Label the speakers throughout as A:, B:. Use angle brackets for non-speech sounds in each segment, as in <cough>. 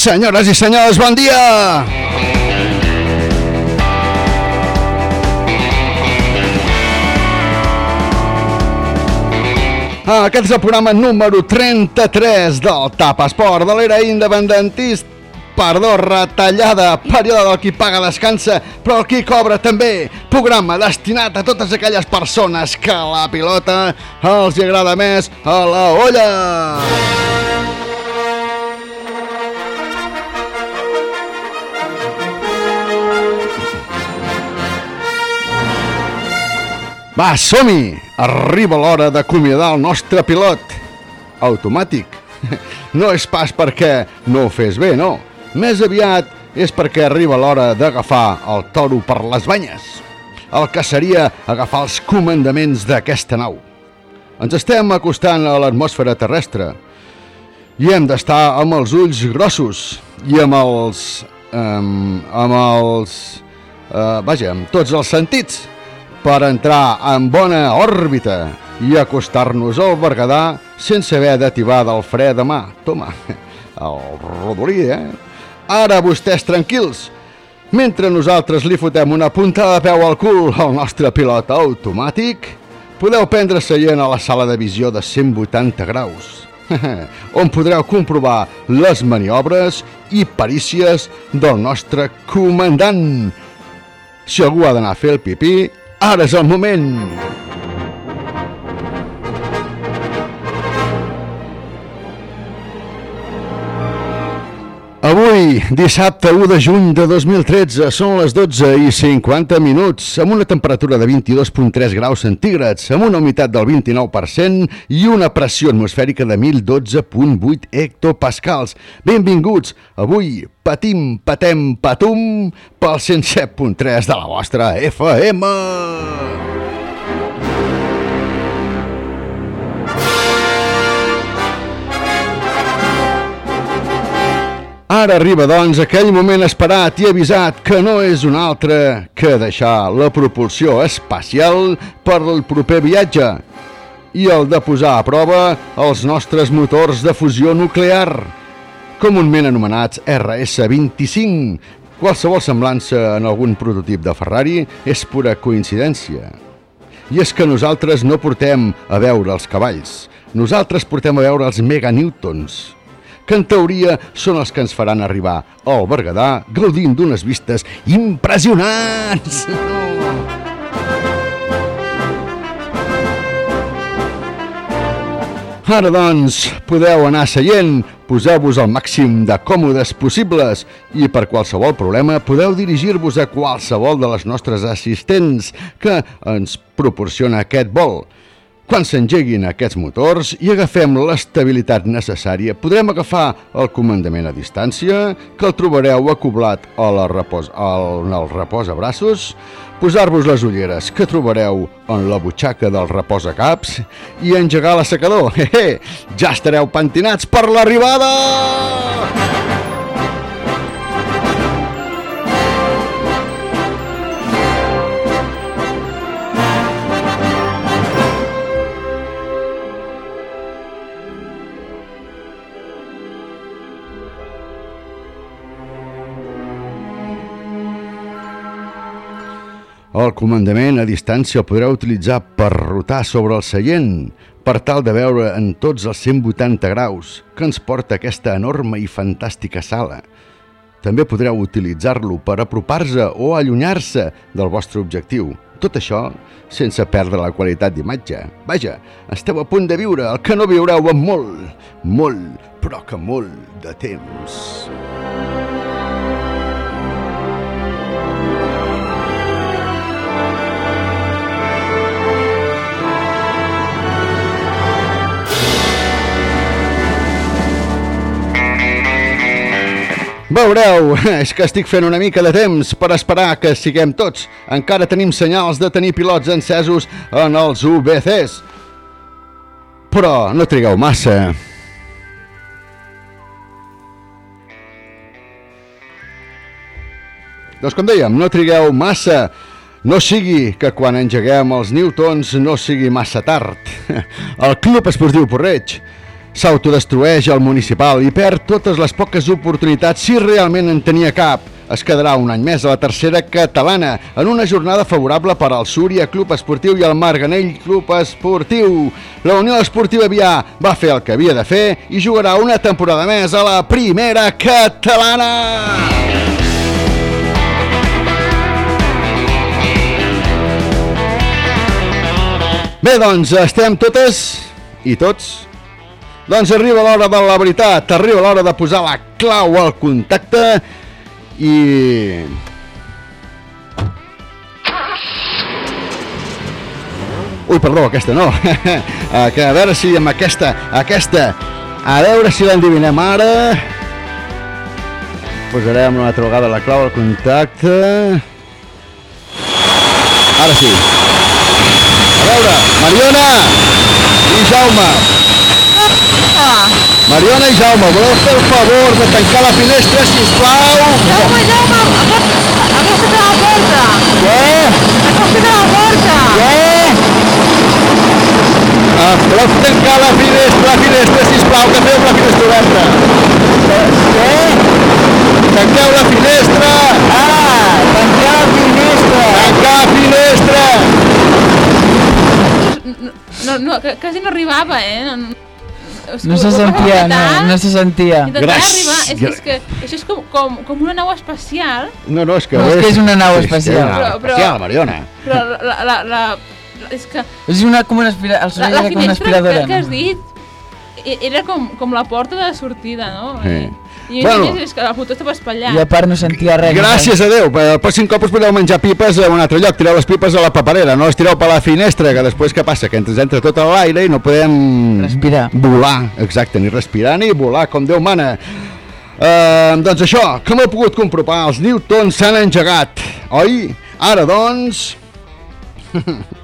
A: Senyores i senyors, bon dia! Ah, aquest és el programa número 33 del TAP Esport de l'era independentista. Perdó, retallada, període del qui paga descansa, però el qui cobra també. Programa destinat a totes aquelles persones que la pilota els agrada més a la olla. Va, som-hi! Arriba l'hora d'acomiadar el nostre pilot. Automàtic. <laughs> No és pas perquè no ho fes bé, no. Més aviat és perquè arriba l'hora d'agafar el toro per les banyes. El que seria agafar els comandaments d'aquesta nau. Ens estem acostant a l'atmosfera terrestre i hem d'estar amb els ulls grossos i amb els... Um, amb els... Uh, vaja, amb tots els sentits per entrar en bona òrbita i acostar-nos al Berguedà sense haver d'ativar del fre de mà. Toma, el rodolí, eh? Ara vostès tranquils, mentre nosaltres li fotem una punta de peu al cul al nostre pilot automàtic, podeu prendre seient a la sala de visió de 180 graus, <laughs> on podreu comprovar les maniobres i perícies del nostre comandant. Si algú ha d'anar a fer el pipí, ara és el moment! Avui, dissabte 1 de juny de 2013, són les 12 i 50 minuts, amb una temperatura de 22.3 graus centígrads, amb una humitat del 29% i una pressió atmosfèrica de 1012.8 hectopascals. Benvinguts, avui patim, patem, patum, pel 107.3 de la vostra FM. Ara arriba, doncs, aquell moment esperat i avisat que no és un altre que deixar la propulsió espacial per al proper viatge i el de posar a prova els nostres motors de fusió nuclear, comúment anomenats RS-25. Qualsevol semblança en algun prototip de Ferrari és pura coincidència. I és que nosaltres no portem a veure els cavalls, nosaltres portem a veure els meganewtons, en teoria són els que ens faran arribar al Berguedà gaudint d'unes vistes impressionants. Ara, doncs, podeu anar seient, poseu-vos el màxim de còmodes possibles i per qualsevol problema podeu dirigir-vos a qualsevol de les nostres assistents que ens proporciona aquest vol. Quan s'engeguin aquests motors i agafem l'estabilitat necessària, podrem agafar el comandament a distància, que el trobareu acoblat a la repos, al, en el repòs a braços, posar-vos les ulleres que trobareu en la butxaca del repòs a caps i engegar l'assecador. <laughs> Ja estareu pentinats per l'arribada! El comandament a distància el podreu utilitzar per rotar sobre el seient, per tal de veure en tots els 180 graus que ens porta aquesta enorme i fantàstica sala. També podreu utilitzar-lo per apropar-se o allunyar-se del vostre objectiu. Tot això sense perdre la qualitat d'imatge. Vaja, esteu a punt de viure el que no viureu en molt, molt, però que molt de temps. Veureu, <laughs> és que estic fent una mica de temps per esperar que siguem tots. Encara tenim senyals de tenir pilots encesos en els UBCs. Però no trigueu massa. Doncs com dèiem, no trigueu massa. No sigui que quan engeguem els Newtons no sigui massa tard. <laughs> El Club Esportiu Porreig s'autodestrueix al municipal i perd totes les poques oportunitats si realment en tenia cap. Es quedarà un any més a la tercera catalana en una jornada favorable per al Súria Club Esportiu i el Marganell Club Esportiu. La Unió Esportiva Vià va fer el que havia de fer i jugarà una temporada més a la primera catalana. Bé, doncs, estem totes i tots doncs arriba l'hora de la veritat, arriba l'hora de posar la clau al contacte i... Ui, perdó, aquesta no. <laughs> que a veure si amb aquesta, aquesta, a veure si l'endivinem ara. Posarem una altra vegada la clau al contacte. Ara sí. A veure, Mariona i Jaume. Mariona i Jaume, voleu fer el favor de tancar la finestra, si us plau?
B: Jaume, Jaume, acosta't a la porta!
A: Què?
B: Acosta't a la porta!
A: Què? Ah, voleu tancar la finestra, la finestra, si us plau, que feu la finestra oberta. Què? Tanqueu la finestra! Ah, tancar la finestra! Tancar la finestra!
B: No, no, quasi no arribava, eh? No, no, és
C: No se sentia, no, no se sentia.
A: Gràcies.
B: arribar, és, és que això és com, com, com una nau espacial,
A: No, no, és que...
C: No, és que és una nau
A: que és
C: espacial.
A: una nau espacial, Mariona.
B: però la, la, la, la, la és que
C: És una, com una aspira... El
B: la,
C: soroll
B: la
C: era com una
B: finestra
C: aspiradora.
B: que, que has dit e- era com, com la porta de sortida, no?
A: Sí.
B: I
A: Bueno.
B: és que el botó estava espatllat.
C: I a part no sentia res.
A: Gràcies a Déu, el pròxim cop us podeu menjar pipes a un altre lloc, tireu les pipes a la paperera, no les tireu per la finestra, que després què passa? Que ens entra tot a l'aire i no podem...
C: Respirar.
A: Volar, exacte, ni respirar ni volar, com Déu mana. Uh, doncs això, com heu pogut comprovar, els Newtons s'han engegat, oi? Ara, doncs... <laughs>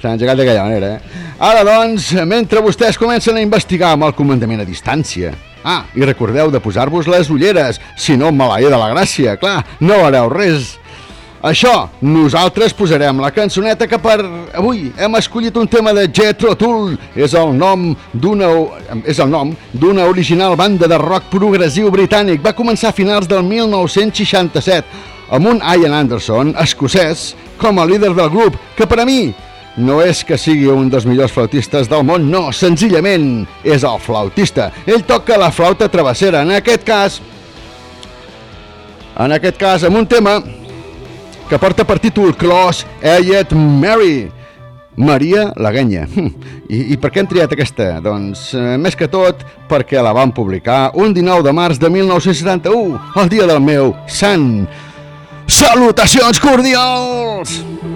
A: S'han engegat d'aquella manera, eh? Ara, doncs, mentre vostès comencen a investigar amb el comandament a distància. Ah, i recordeu de posar-vos les ulleres, si no, malaia de la gràcia, clar, no veureu res. Això, nosaltres posarem la cançoneta que per avui hem escollit un tema de Jethro Tull. És el nom d'una és el nom d'una original banda de rock progressiu britànic. Va començar a finals del 1967 amb un Ian Anderson, escocès, com a líder del grup, que per a mi no és que sigui un dels millors flautistes del món, no, senzillament és el flautista. Ell toca la flauta travessera, en aquest cas en aquest cas amb un tema que porta per títol Close Ayet Mary Maria Laguenya. I, I per què hem triat aquesta? Doncs, eh, més que tot, perquè la van publicar un 19 de març de 1971, el dia del meu sant. Salutacions cordials!
D: playground.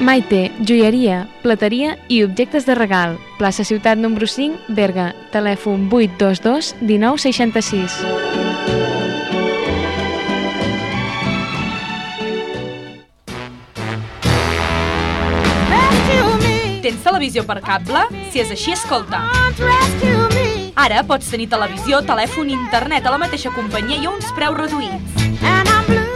E: Maite, joieria, plateria i objectes de regal. Plaça Ciutat número 5, Berga. Telèfon 822 1966.
F: Tens televisió per cable? Si és així, escolta. Ara pots tenir televisió, telèfon i internet a la mateixa companyia i a uns preus reduïts.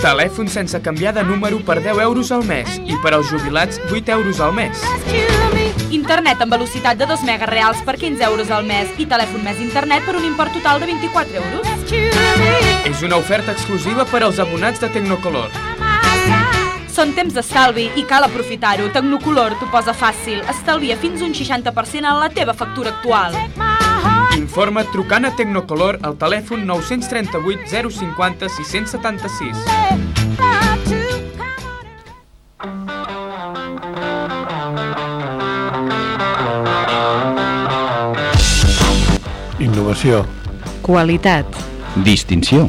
G: Telèfon sense canviar de número per 10 euros al mes i per als jubilats 8 euros al mes.
F: Internet amb velocitat de 2 megas reals per 15 euros al mes i telèfon més internet per un import total de 24 euros.
G: És una oferta exclusiva per als abonats de Tecnocolor.
F: Són temps d'estalvi i cal aprofitar-ho. Tecnocolor t'ho posa fàcil. Estalvia fins un 60% en la teva factura actual.
G: Informa trucant a Tecnocolor al telèfon 938 050 676.
H: Innovació,
I: Qualitat.
C: Distinció.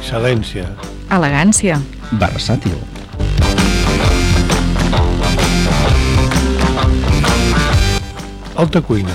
H: excel·lència,
I: Elegància.
C: Versàtil.
H: alta cuina,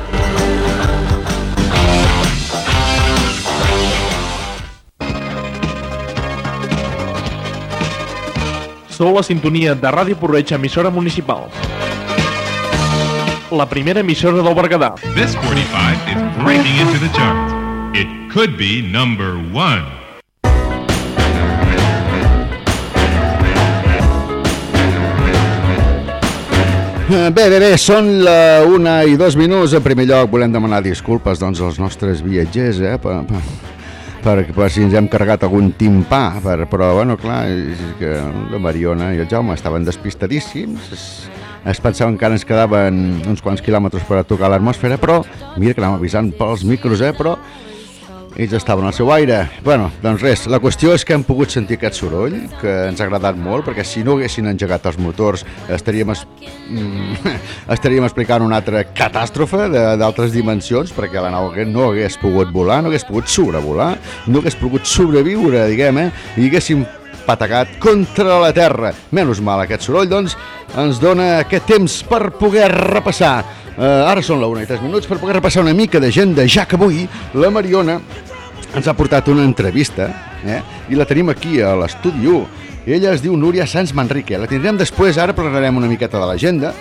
J: Sou la sintonia de Ràdio Porreig, emissora municipal. La primera emissora del Berguedà.
K: This 45 is breaking into the charts. It could be number one.
A: Eh, Bé, bé, bé, són la una i dos minuts. En primer lloc volem demanar disculpes doncs, als nostres viatgers, eh, per, per, per, per si ens hem carregat algun timpà, per, però, bueno, clar, és que la Mariona i el Jaume estaven despistadíssims, es, es pensaven que ara ens quedaven uns quants quilòmetres per a tocar l'atmosfera, però mira que anàvem avisant pels micros, eh, però ells estaven al seu aire. Bueno, doncs res, la qüestió és que hem pogut sentir aquest soroll, que ens ha agradat molt, perquè si no haguessin engegat els motors estaríem, es... mm, <laughs> estaríem explicant una altra catàstrofe d'altres dimensions, perquè la nau no hagués pogut volar, no hagués pogut sobrevolar, no hagués pogut sobreviure, diguem, eh? i haguéssim patagat contra la Terra. Menys mal, aquest soroll, doncs, ens dona aquest temps per poder repassar. Eh, ara són la 1 i 3 minuts per poder repassar una mica de gent de ja que avui la Mariona ens ha portat una entrevista eh? i la tenim aquí a l'estudi 1. Ella es diu Núria Sans Manrique. La tindrem després, ara parlarem una miqueta de l'agenda.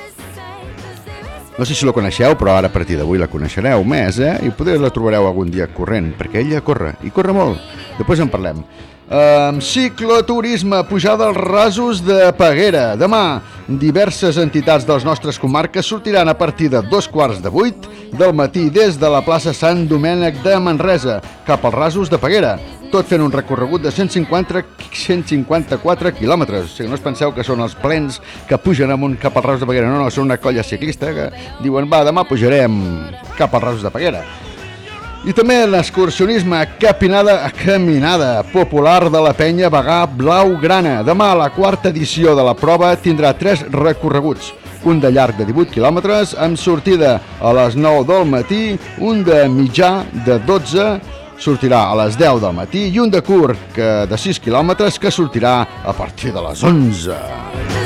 A: No sé si la coneixeu, però ara a partir d'avui la coneixereu més, eh? I potser la trobareu algun dia corrent, perquè ella corre, i corre molt. Després en parlem. Um, cicloturisme, pujada als rasos de Peguera. Demà, diverses entitats de les nostres comarques sortiran a partir de dos quarts de vuit del matí des de la plaça Sant Domènec de Manresa cap als rasos de Peguera tot fent un recorregut de 150, 154 quilòmetres. O sigui, no us penseu que són els plens que pugen amunt cap al Raus de Peguera. No, no, són una colla ciclista que diuen, va, demà pujarem cap al Raus de Peguera. I també l'excursionisme Capinada a Caminada, popular de la penya Bagà Blaugrana. Demà, la quarta edició de la prova tindrà tres recorreguts. Un de llarg de 18 quilòmetres, amb sortida a les 9 del matí, un de mitjà de 12 sortirà a les 10 del matí i un de curt que de 6 quilòmetres que sortirà a partir de les 11.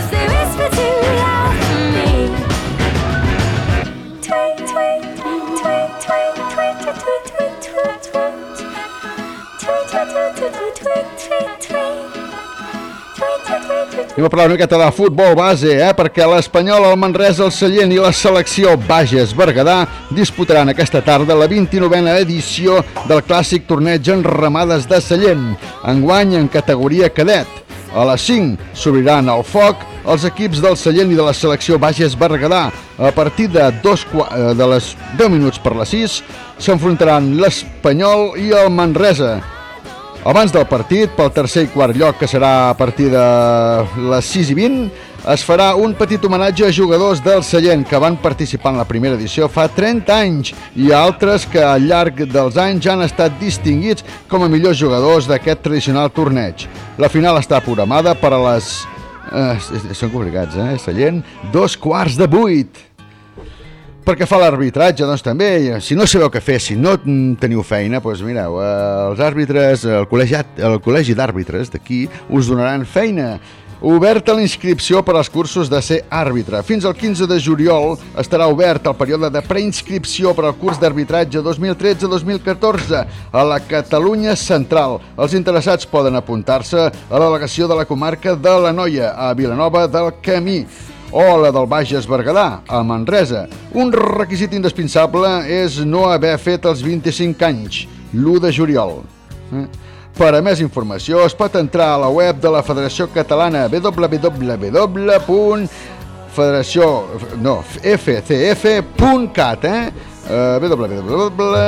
A: Anem a parlar una miqueta de futbol base, eh? perquè l'Espanyol, el Manresa, el Sallent i la selecció Bages Berguedà disputaran aquesta tarda la 29a edició del clàssic torneig en ramades de Sallent, enguany en categoria cadet. A les 5 s'obriran el foc els equips del Sallent i de la selecció Bages Berguedà. A partir de, dos, eh, de les 10 minuts per les 6 s'enfrontaran l'Espanyol i el Manresa. Abans del partit, pel tercer i quart lloc, que serà a partir de les 6 i 20, es farà un petit homenatge a jugadors del Sallent que van participar en la primera edició fa 30 anys i altres que al llarg dels anys han estat distinguits com a millors jugadors d'aquest tradicional torneig. La final està programada per a les... Eh, són complicats, eh? Sallent, dos quarts de vuit. Perquè fa l'arbitratge, doncs també, eh, si no sabeu què fer, si no teniu feina, doncs mireu, eh, els àrbitres, el col·legi, el col·legi d'àrbitres d'aquí us donaran feina. Oberta la inscripció per als cursos de ser àrbitre. Fins al 15 de juliol estarà obert el període de preinscripció per al curs d'arbitratge 2013-2014 a la Catalunya Central. Els interessats poden apuntar-se a la delegació de la comarca de la Noia, a Vilanova del Camí o la del Bages Berguedà, a Manresa. Un requisit indispensable és no haver fet els 25 anys, l'1 de juliol. Eh? Per a més informació es pot entrar a la web de la Federació Catalana www.federació no, fcf.cat eh? Uh, www.fcf.cat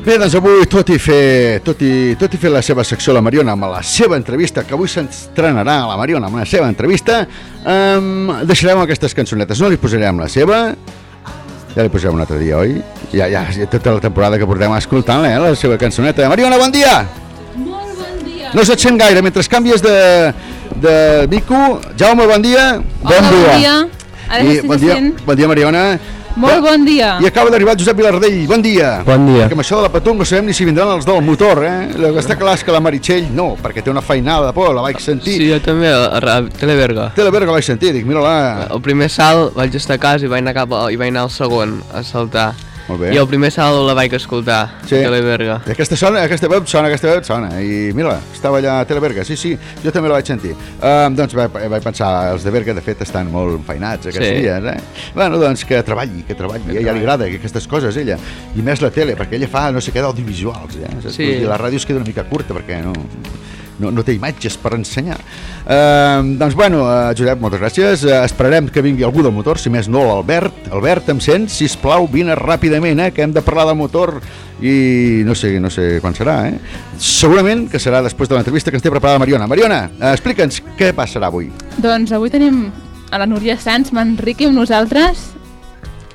A: Bé, doncs avui, tot i fer, tot i, tot i fer la seva secció la Mariona amb la seva entrevista, que avui s'estrenarà la Mariona amb la seva entrevista, um, deixarem aquestes cançonetes. No li posarem la seva, ja li posarem un altre dia, oi? Ja, ja, ja tota la temporada que portem escoltant eh, la seva cançoneta. Mariona, bon dia!
B: Molt bon dia.
A: No se't sent gaire, mentre canvies de, de mico. Jaume, bon dia.
B: Hola, bon dia. Ara
A: I bon dia, bon dia, Mariona.
B: Molt bon dia.
A: I acaba d'arribar Josep Vilardell. Bon dia.
L: Bon dia.
A: Perquè amb això de la Patum no sabem ni si vindran els del motor, eh? El que està clar és que la Meritxell no, perquè té una feinada de por, la vaig sentir.
L: Sí, jo també, a, a, a Televerga.
A: Televerga vaig sentir, dic, mira-la.
L: El primer salt vaig estar a casa i vaig anar, cap a, i vaig anar al segon a saltar.
A: Molt bé.
L: I el primer salt la vaig escoltar,
A: Sí.
L: a Televerga.
A: I aquesta sona, aquesta veu sona, aquesta veu sona. I mira, estava allà a Televerga, sí, sí, jo també la vaig sentir. Um, doncs vaig, vaig pensar, els de Berga de fet estan molt feinats aquests
L: Sí.
A: dies, eh? Bueno, doncs que treballi, que treballi, eh? ja li agrada que aquestes coses, ella. I més la tele, perquè ella fa no sé què d'audiovisuals, eh? Saps?
L: Sí.
A: I la ràdio es queda una mica curta, perquè no, no, no té imatges per ensenyar. Uh, doncs bueno, uh, Josep, moltes gràcies. Uh, esperarem que vingui algú del motor, si més no l'Albert. Albert, em sents? Sisplau, vine ràpidament, eh, que hem de parlar del motor i no sé, no sé quan serà, eh? Segurament que serà després de l'entrevista que ens té preparada Mariona. Mariona, uh, explica'ns què passarà avui.
B: Doncs avui tenim a la Núria Sanz, Manrique amb nosaltres.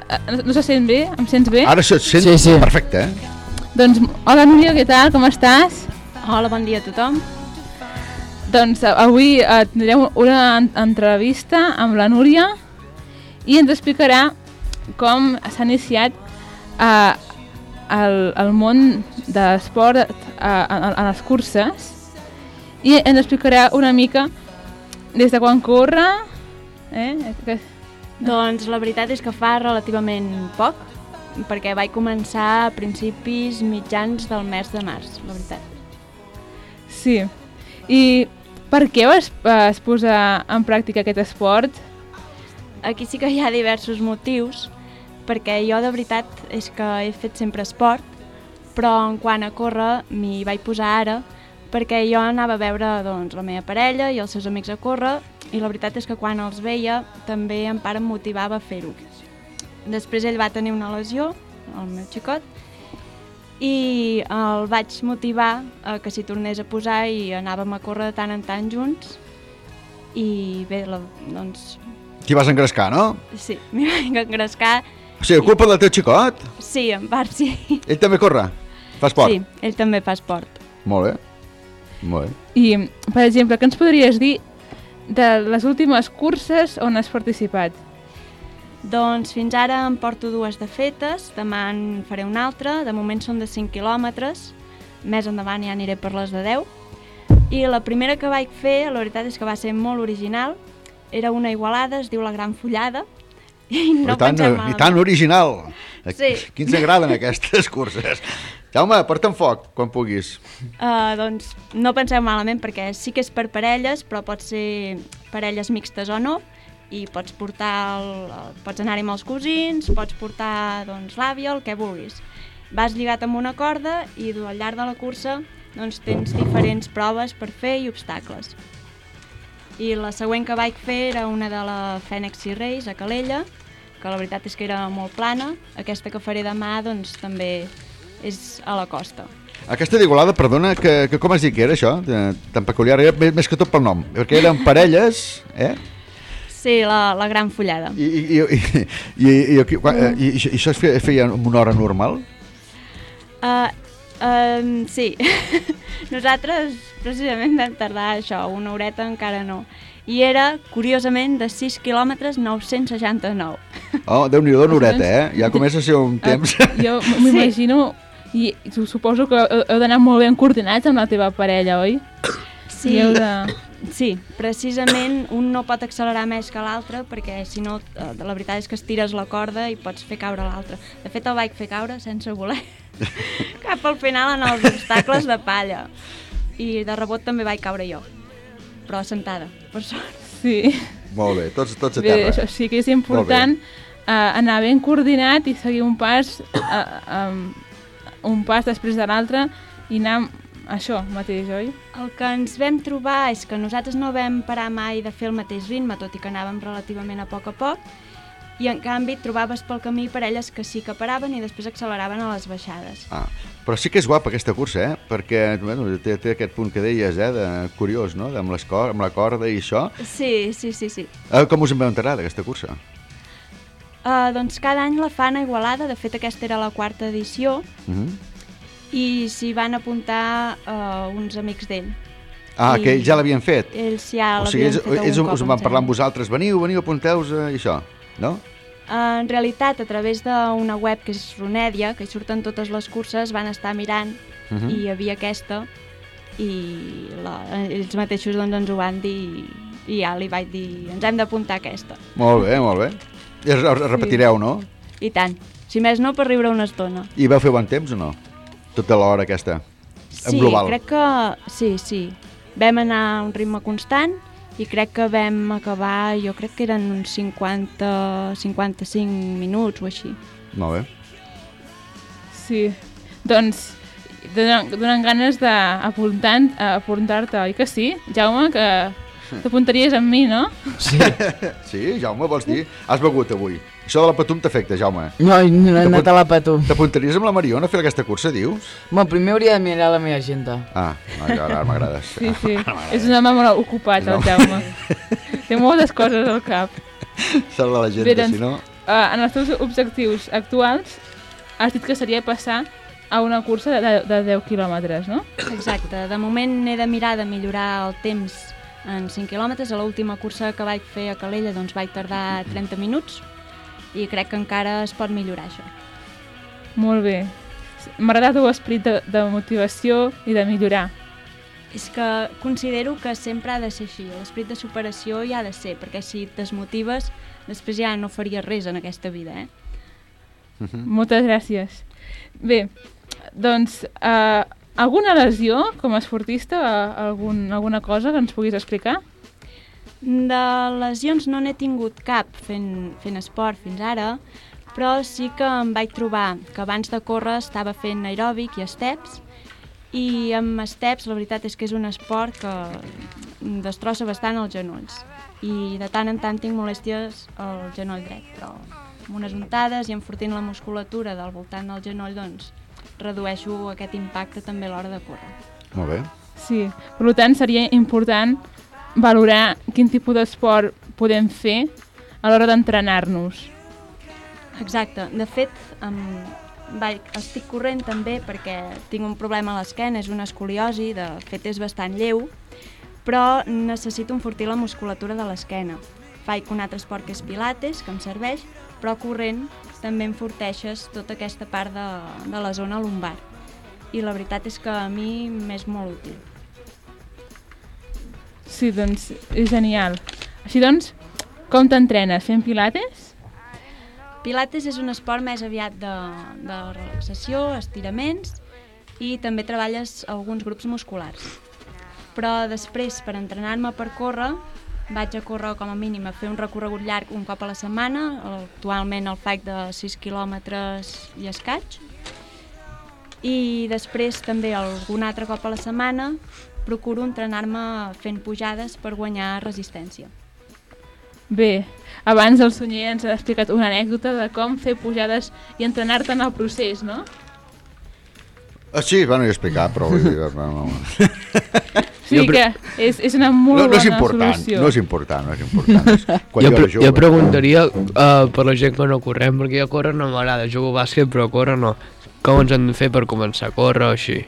B: Eh, No, no se sent bé? Em sents bé?
A: Ara se't sent
M: Sí, sí.
A: perfecte, eh?
B: Doncs, hola Núria, què tal? Com estàs?
M: Hola, bon dia a tothom.
B: Doncs eh, avui eh, tindrem una en- entrevista amb la Núria i ens explicarà com s'ha iniciat eh, el, el món de l'esport eh, en, en les curses i ens explicarà una mica des de quan corre Eh? Que...
M: Doncs la veritat és que fa relativament poc, perquè vaig començar a principis mitjans del mes de març, la veritat.
B: Sí. I per què vas, vas posar en pràctica aquest esport?
M: Aquí sí que hi ha diversos motius, perquè jo de veritat és que he fet sempre esport, però en quant a córrer m'hi vaig posar ara, perquè jo anava a veure doncs, la meva parella i els seus amics a córrer, i la veritat és que quan els veia també en pare em motivava a fer-ho. Després ell va tenir una lesió, el meu xicot, i el vaig motivar a que s'hi tornés a posar i anàvem a córrer de tant en tant junts i bé, la, doncs
A: T'hi vas engrescar, no?
M: sí, <laughs> m'hi vaig engrescar
A: O sigui, culpa del teu xicot?
M: sí, en part sí
A: Ell també corre? Fa esport?
M: sí, ell també fa esport
A: Molt bé. Molt bé.
B: I, per exemple, què ens podries dir de les últimes curses on has participat?
M: Doncs fins ara em porto dues de fetes, demà en faré una altra, de moment són de 5 quilòmetres, més endavant ja aniré per les de 10. I la primera que vaig fer, la veritat és que va ser molt original, era una igualada, es diu la Gran Follada, i no
A: Però tan,
M: penseu
A: ni
M: malament.
A: tan original.
M: Sí. <laughs>
A: Quins agraden aquestes curses? Jaume, porta'm foc quan puguis.
M: Uh, doncs no penseu malament perquè sí que és per parelles, però pot ser parelles mixtes o no, i pots portar el, pots anar-hi amb els cosins, pots portar doncs, l'àvia, el que vulguis. Vas lligat amb una corda i al llarg de la cursa doncs, tens diferents proves per fer i obstacles. I la següent que vaig fer era una de la Fènix Sea Race a Calella, que la veritat és que era molt plana. Aquesta que faré demà doncs, també és a la costa.
A: Aquesta d'Igualada, perdona, que, que com has dit que era això? De, tan peculiar, era més que tot pel nom. Perquè eren parelles, eh?
M: ser la, la gran follada.
A: I, i, i, i, i, i, i, i eh, això es feia, feia en una hora normal?
M: Uh, um, sí. <laughs> Nosaltres precisament vam tardar això, una horeta encara no. I era, curiosament, de 6 quilòmetres 969.
A: Oh, Déu-n'hi-do, una horeta, doncs- eh? Ja comença a ser un eh, temps.
B: Uh, Jo <laughs> m'imagino, sí. i suposo que heu d'anar molt ben coordinats amb la teva parella, oi? <coughs>
M: Sí,
B: de...
M: sí, precisament un no pot accelerar més que l'altre perquè si no, eh, la veritat és que estires la corda i pots fer caure l'altre. De fet, el vaig fer caure sense voler. <laughs> Cap al final en els obstacles de palla. I de rebot també vaig caure jo. Però sentada, per sort.
B: Sí.
A: Molt bé, tots, tots a
B: Bé,
A: terra.
B: això sí que és important uh, anar ben coordinat i seguir un pas, uh, um, un pas després de l'altre i anar això mateix, oi?
M: El que ens vam trobar és que nosaltres no vam parar mai de fer el mateix ritme, tot i que anàvem relativament a poc a poc, i en canvi trobaves pel camí parelles que sí que paraven i després acceleraven a les baixades.
A: Ah, però sí que és guapa aquesta cursa, eh? Perquè bueno, té, té aquest punt que deies, eh? De, curiós, no? Amb, les cor amb la corda i això.
M: Sí, sí, sí, sí.
A: Eh, com us en veu enterar d'aquesta cursa?
M: Uh, doncs cada any la fan a Igualada, de fet aquesta era la quarta edició,
A: Uh -huh.
M: I s'hi van apuntar uh, uns amics d'ell.
A: Ah,
M: I
A: que ells ja l'havien fet.
M: Ells ja
A: o sigui,
M: l'havien
A: ells,
M: fet algun
A: ells
M: cop,
A: us van parlar amb vosaltres. Veniu, veniu, apunteu-vos a això, no?
M: Uh, en realitat, a través d'una web que és Runèdia, que hi surten totes les curses, van estar mirant
A: Mhm.
M: i hi havia aquesta i la, ells mateixos doncs, ens ho van dir i ja li vaig dir, ens hem d'apuntar aquesta.
A: Molt bé, molt bé. I es, es repetireu, no?
M: I tant. Si més no, per riure una estona.
A: I vau fer bon temps o no? Tota l'hora aquesta, en
M: Sí,
A: global.
M: crec que... Sí, sí. Vam anar a un ritme constant i crec que vam acabar, jo crec que eren uns 50, 55 minuts o així.
A: Molt bé.
B: Sí. Doncs donen, donen ganes d'apuntar-te, apuntar oi que sí? Jaume, que t'apuntaries amb mi, no?
N: Sí. <laughs>
A: Sí, Jaume, vols dir? Has begut avui. Això de la patum t'afecta, Jaume.
N: No, no he anat a la patum.
A: T'apuntaries amb la Mariona a fer aquesta cursa, dius?
N: Bueno, primer hauria de mirar la meva agenda.
A: Ah, no, ara, ara m'agrades.
B: Sí, sí. És un home molt ocupat, el Jaume. <laughs> Té moltes coses al cap.
A: Sort de la gent,
B: Bé, doncs,
A: si no...
B: uh, en els teus objectius actuals has dit que seria passar a una cursa de, de, de 10 quilòmetres, no?
M: Exacte. De moment he de mirar de millorar el temps en 5 quilòmetres. A l'última cursa que vaig fer a Calella doncs vaig tardar 30 minuts i crec que encara es pot millorar això.
B: Molt bé. M'ha agradat el esperit de, de motivació i de millorar.
M: És que considero que sempre ha de ser així, l'esperit de superació hi ha de ser, perquè si et desmotives, després ja no faries res en aquesta vida, eh?
B: Moltes gràcies. Bé, doncs, eh, alguna lesió com a esportista? Eh, algun, alguna cosa que ens puguis explicar?
M: De lesions no n'he tingut cap fent, fent esport fins ara, però sí que em vaig trobar que abans de córrer estava fent aeròbic i steps, i amb steps la veritat és que és un esport que destrossa bastant els genolls. I de tant en tant tinc molèsties al genoll dret, però amb unes untades i enfortint la musculatura del voltant del genoll, doncs redueixo aquest impacte també a l'hora de córrer.
A: Molt bé.
B: Sí, per tant seria important valorar quin tipus d'esport podem fer a l'hora d'entrenar-nos.
M: Exacte. De fet, em, vaig, estic corrent també perquè tinc un problema a l'esquena, és una escoliosi, de fet és bastant lleu, però necessito enfortir la musculatura de l'esquena. Faig un altre esport que és pilates, que em serveix, però corrent també enforteixes tota aquesta part de, de la zona lumbar. I la veritat és que a mi m'és molt útil.
B: Sí, doncs és genial. Així doncs, com t'entrenes? Fent pilates?
M: Pilates és un esport més aviat de, de relaxació, estiraments i també treballes alguns grups musculars. Però després, per entrenar-me per córrer, vaig a córrer com a mínim a fer un recorregut llarg un cop a la setmana, actualment el faig de 6 quilòmetres i escaig, i després també algun altre cop a la setmana procuro entrenar-me fent pujades per guanyar resistència.
B: Bé, abans el Sunyer ens ha explicat una anècdota de com fer pujades i entrenar-te en el procés, no?
A: Ah, sí, bueno, he explicat, però... Vull dir, <laughs> no, no.
B: Sí,
A: Jo
B: que és, és una molt
A: no, no és
B: bona
A: important,
B: solució.
A: no és important, no és important. És Quan
L: jo,
A: jo, jove,
L: jo preguntaria uh, per la gent que no correm, perquè jo córrer no m'agrada, jugo bàsquet però córrer no. Com ens hem de fer per començar a córrer o així?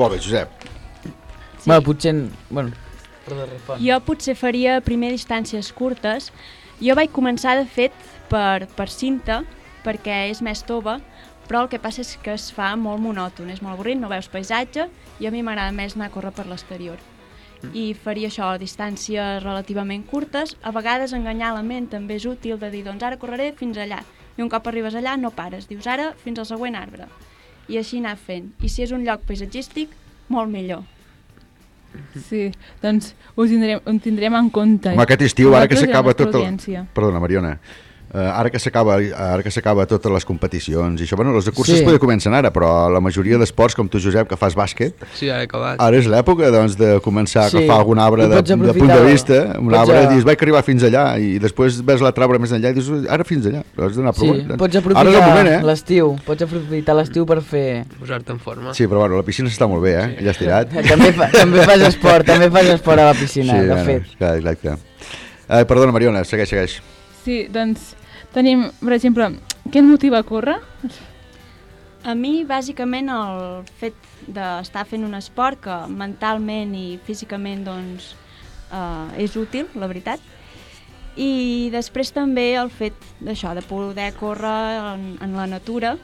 A: Molt bé, Josep.
N: Sí. Bueno, potser... Bueno, perdó, respon.
M: Jo potser faria primer distàncies curtes. Jo vaig començar, de fet, per, per cinta, perquè és més tova, però el que passa és que es fa molt monòton, és molt avorrit, no veus paisatge, i a mi m'agrada més anar a córrer per l'exterior. I faria això, distàncies relativament curtes, a vegades enganyar la ment també és útil de dir, doncs ara correré fins allà, i un cop arribes allà no pares, dius ara fins al següent arbre, i així anar fent. I si és un lloc paisatgístic, molt millor.
B: Sí, doncs ho tindrem, ho tindrem en compte.
A: Home, aquest estiu, ara que s'acaba tot el... Perdona, Mariona. Uh, ara que s'acaba ara que s'acaba totes les competicions i això, bueno, les de curses
N: Sí.
A: sí. poder comencen ara, però la majoria d'esports, com tu, Josep, que fas bàsquet,
L: Sí, ara he acabat.
A: ara és l'època doncs, de començar a
N: Sí,
A: agafar algun arbre de, de punt de vista, un
N: pots
A: arbre,
N: a-
A: i dius, vaig arribar fins allà, i després ves l'altre arbre més enllà i dius, ara fins allà, però has d'anar
N: Sí,
A: provant. Doncs,
N: pots
A: Ara és el
N: aprofitar
A: moment, eh?
N: l'estiu, pots aprofitar l'estiu per fer...
L: Posar-te en forma.
A: Sí, però bueno, la piscina està molt bé, eh? Sí. Ja estirat. <laughs>
N: també, fa, també fas esport, també fas esport a la piscina,
A: sí,
N: de
A: bueno,
N: fet.
A: Clar, exacte. Eh, perdona, Mariona, segueix, segueix.
B: Sí, doncs tenim, per exemple, què et motiva a córrer?
M: A mi, bàsicament, el fet d'estar fent un esport que mentalment i físicament doncs, eh, és útil, la veritat. I després també el fet d'això, de poder córrer en, en la natura.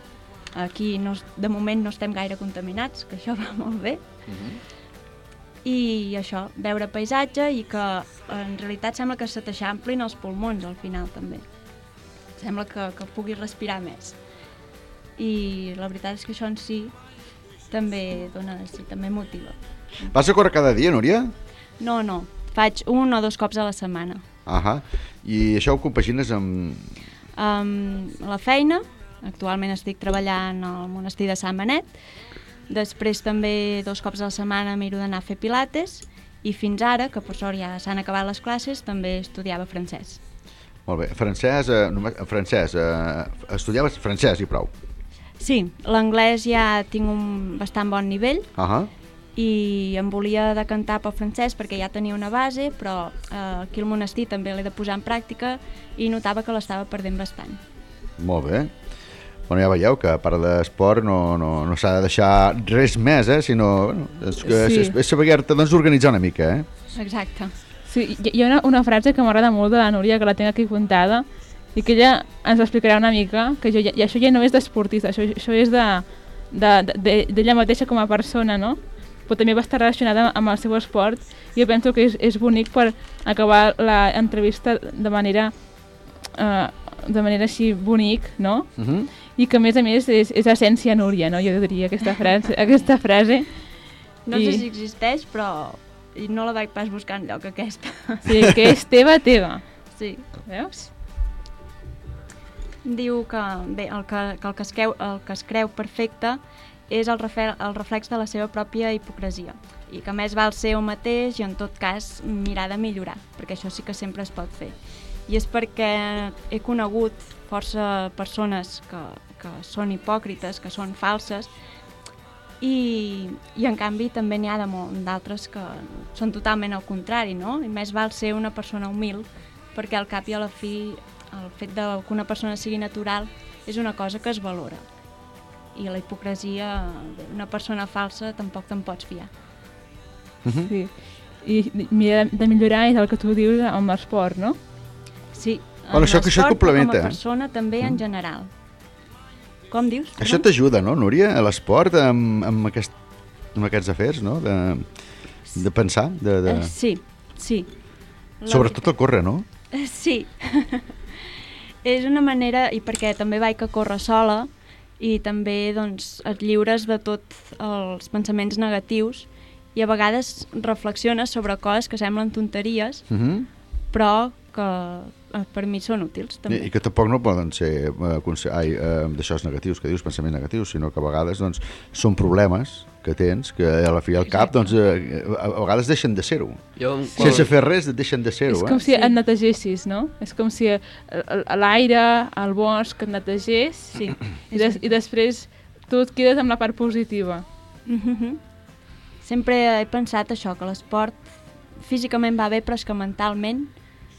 M: Aquí, no, de moment, no estem gaire contaminats, que això <laughs> va molt bé. I això, veure paisatge i que en realitat sembla que se t'eixamplin els pulmons al final també. Sembla que, que puguis respirar més i la veritat és que això en si també dona, sí, també motiva.
A: Vas a córrer cada dia, Núria?
M: No, no, faig un o dos cops a la setmana.
A: Ahà. I això ho compagines amb...
M: Um, la feina, actualment estic treballant al monestir de Sant Benet, després també dos cops a la setmana miro d'anar a fer pilates i fins ara, que per sort ja s'han acabat les classes, també estudiava francès.
A: Molt bé. Francès, eh, només, francès, eh, estudiaves francès i prou.
M: Sí, l'anglès ja tinc un bastant bon nivell,
A: Ahà.
M: i em volia decantar pel francès perquè ja tenia una base, però eh, aquí al monestir també l'he de posar en pràctica i notava que l'estava perdent bastant.
A: Molt bé. Bueno, ja veieu que a part d'esport no, no, no s'ha de deixar res més, eh? sinó bueno, és,
B: Sí.
A: és, és saber-te doncs, organitzar una mica. Eh?
M: Exacte.
B: Sí, hi hi ha una, una frase que m'agrada molt de la Núria, que la tinc aquí apuntada, i que ella ens explicarà una mica, que jo, i això ja no és d'esportista, això, això és de de- de- d'ella mateixa com a persona, no? però també va estar relacionada amb el seu esport i jo penso que és, és bonic per acabar l'entrevista de manera eh, de manera així bonic, no?
A: Uh -huh.
B: I que a més a més és, és essència Núria, no? Jo diria aquesta frase, aquesta frase.
M: No
B: I-
M: sé si existeix, però i no la vaig pas buscar enlloc, aquesta.
B: Sí, que és teva, teva.
M: Sí.
B: Veus?
M: Diu que, bé, el que, que, el que, es, creu, el que es creu perfecte és el, refe, el reflex de la seva pròpia hipocresia i que més val ser un mateix i en tot cas mirar de millorar, perquè això sí que sempre es pot fer. I és perquè he conegut força persones que, que són hipòcrites, que són falses, i, i en canvi també n'hi ha de molt- d'altres que són totalment al contrari, no? I més val ser una persona humil, perquè al cap i a la fi el fet de que una persona sigui natural és una cosa que es valora. I la hipocresia, una persona falsa tampoc te'n pots fiar.
B: Sí. I mira de millorar és el que tu dius amb l'esport, no?
M: Sí,
A: Bueno, això que això complementa, eh?
M: Com a persona també en general. Com dius?
A: Això t'ajuda, no, Núria, a l'esport, amb, amb, aquest, amb aquests afers, no?, de, de pensar, de... de...
M: Eh, sí, sí. La-
A: Sobretot el córrer, no?
M: Eh, Sí. <laughs> és una manera, i perquè també vaig a córrer sola, i també doncs, et lliures de tots els pensaments negatius i a vegades reflexiones sobre coses que semblen tonteries,
A: Uh -huh.
M: però que per mi són útils també.
A: I, I que tampoc no poden ser eh, ai, eh, d'això negatius, que dius pensaments negatius, sinó que a vegades doncs, són problemes que tens, que a la fi al cap doncs, eh, a, a vegades deixen de ser-ho.
L: Jo,
A: Sense fer res deixen de ser-ho.
B: És
A: Eh?
B: com si et netegessis, no? És com si eh, l'aire, el bosc et netegés
M: sí.
B: i, des, i després tu et quedes amb la part positiva.
M: Mhm. Sempre he pensat això, que l'esport físicament va bé, però és que mentalment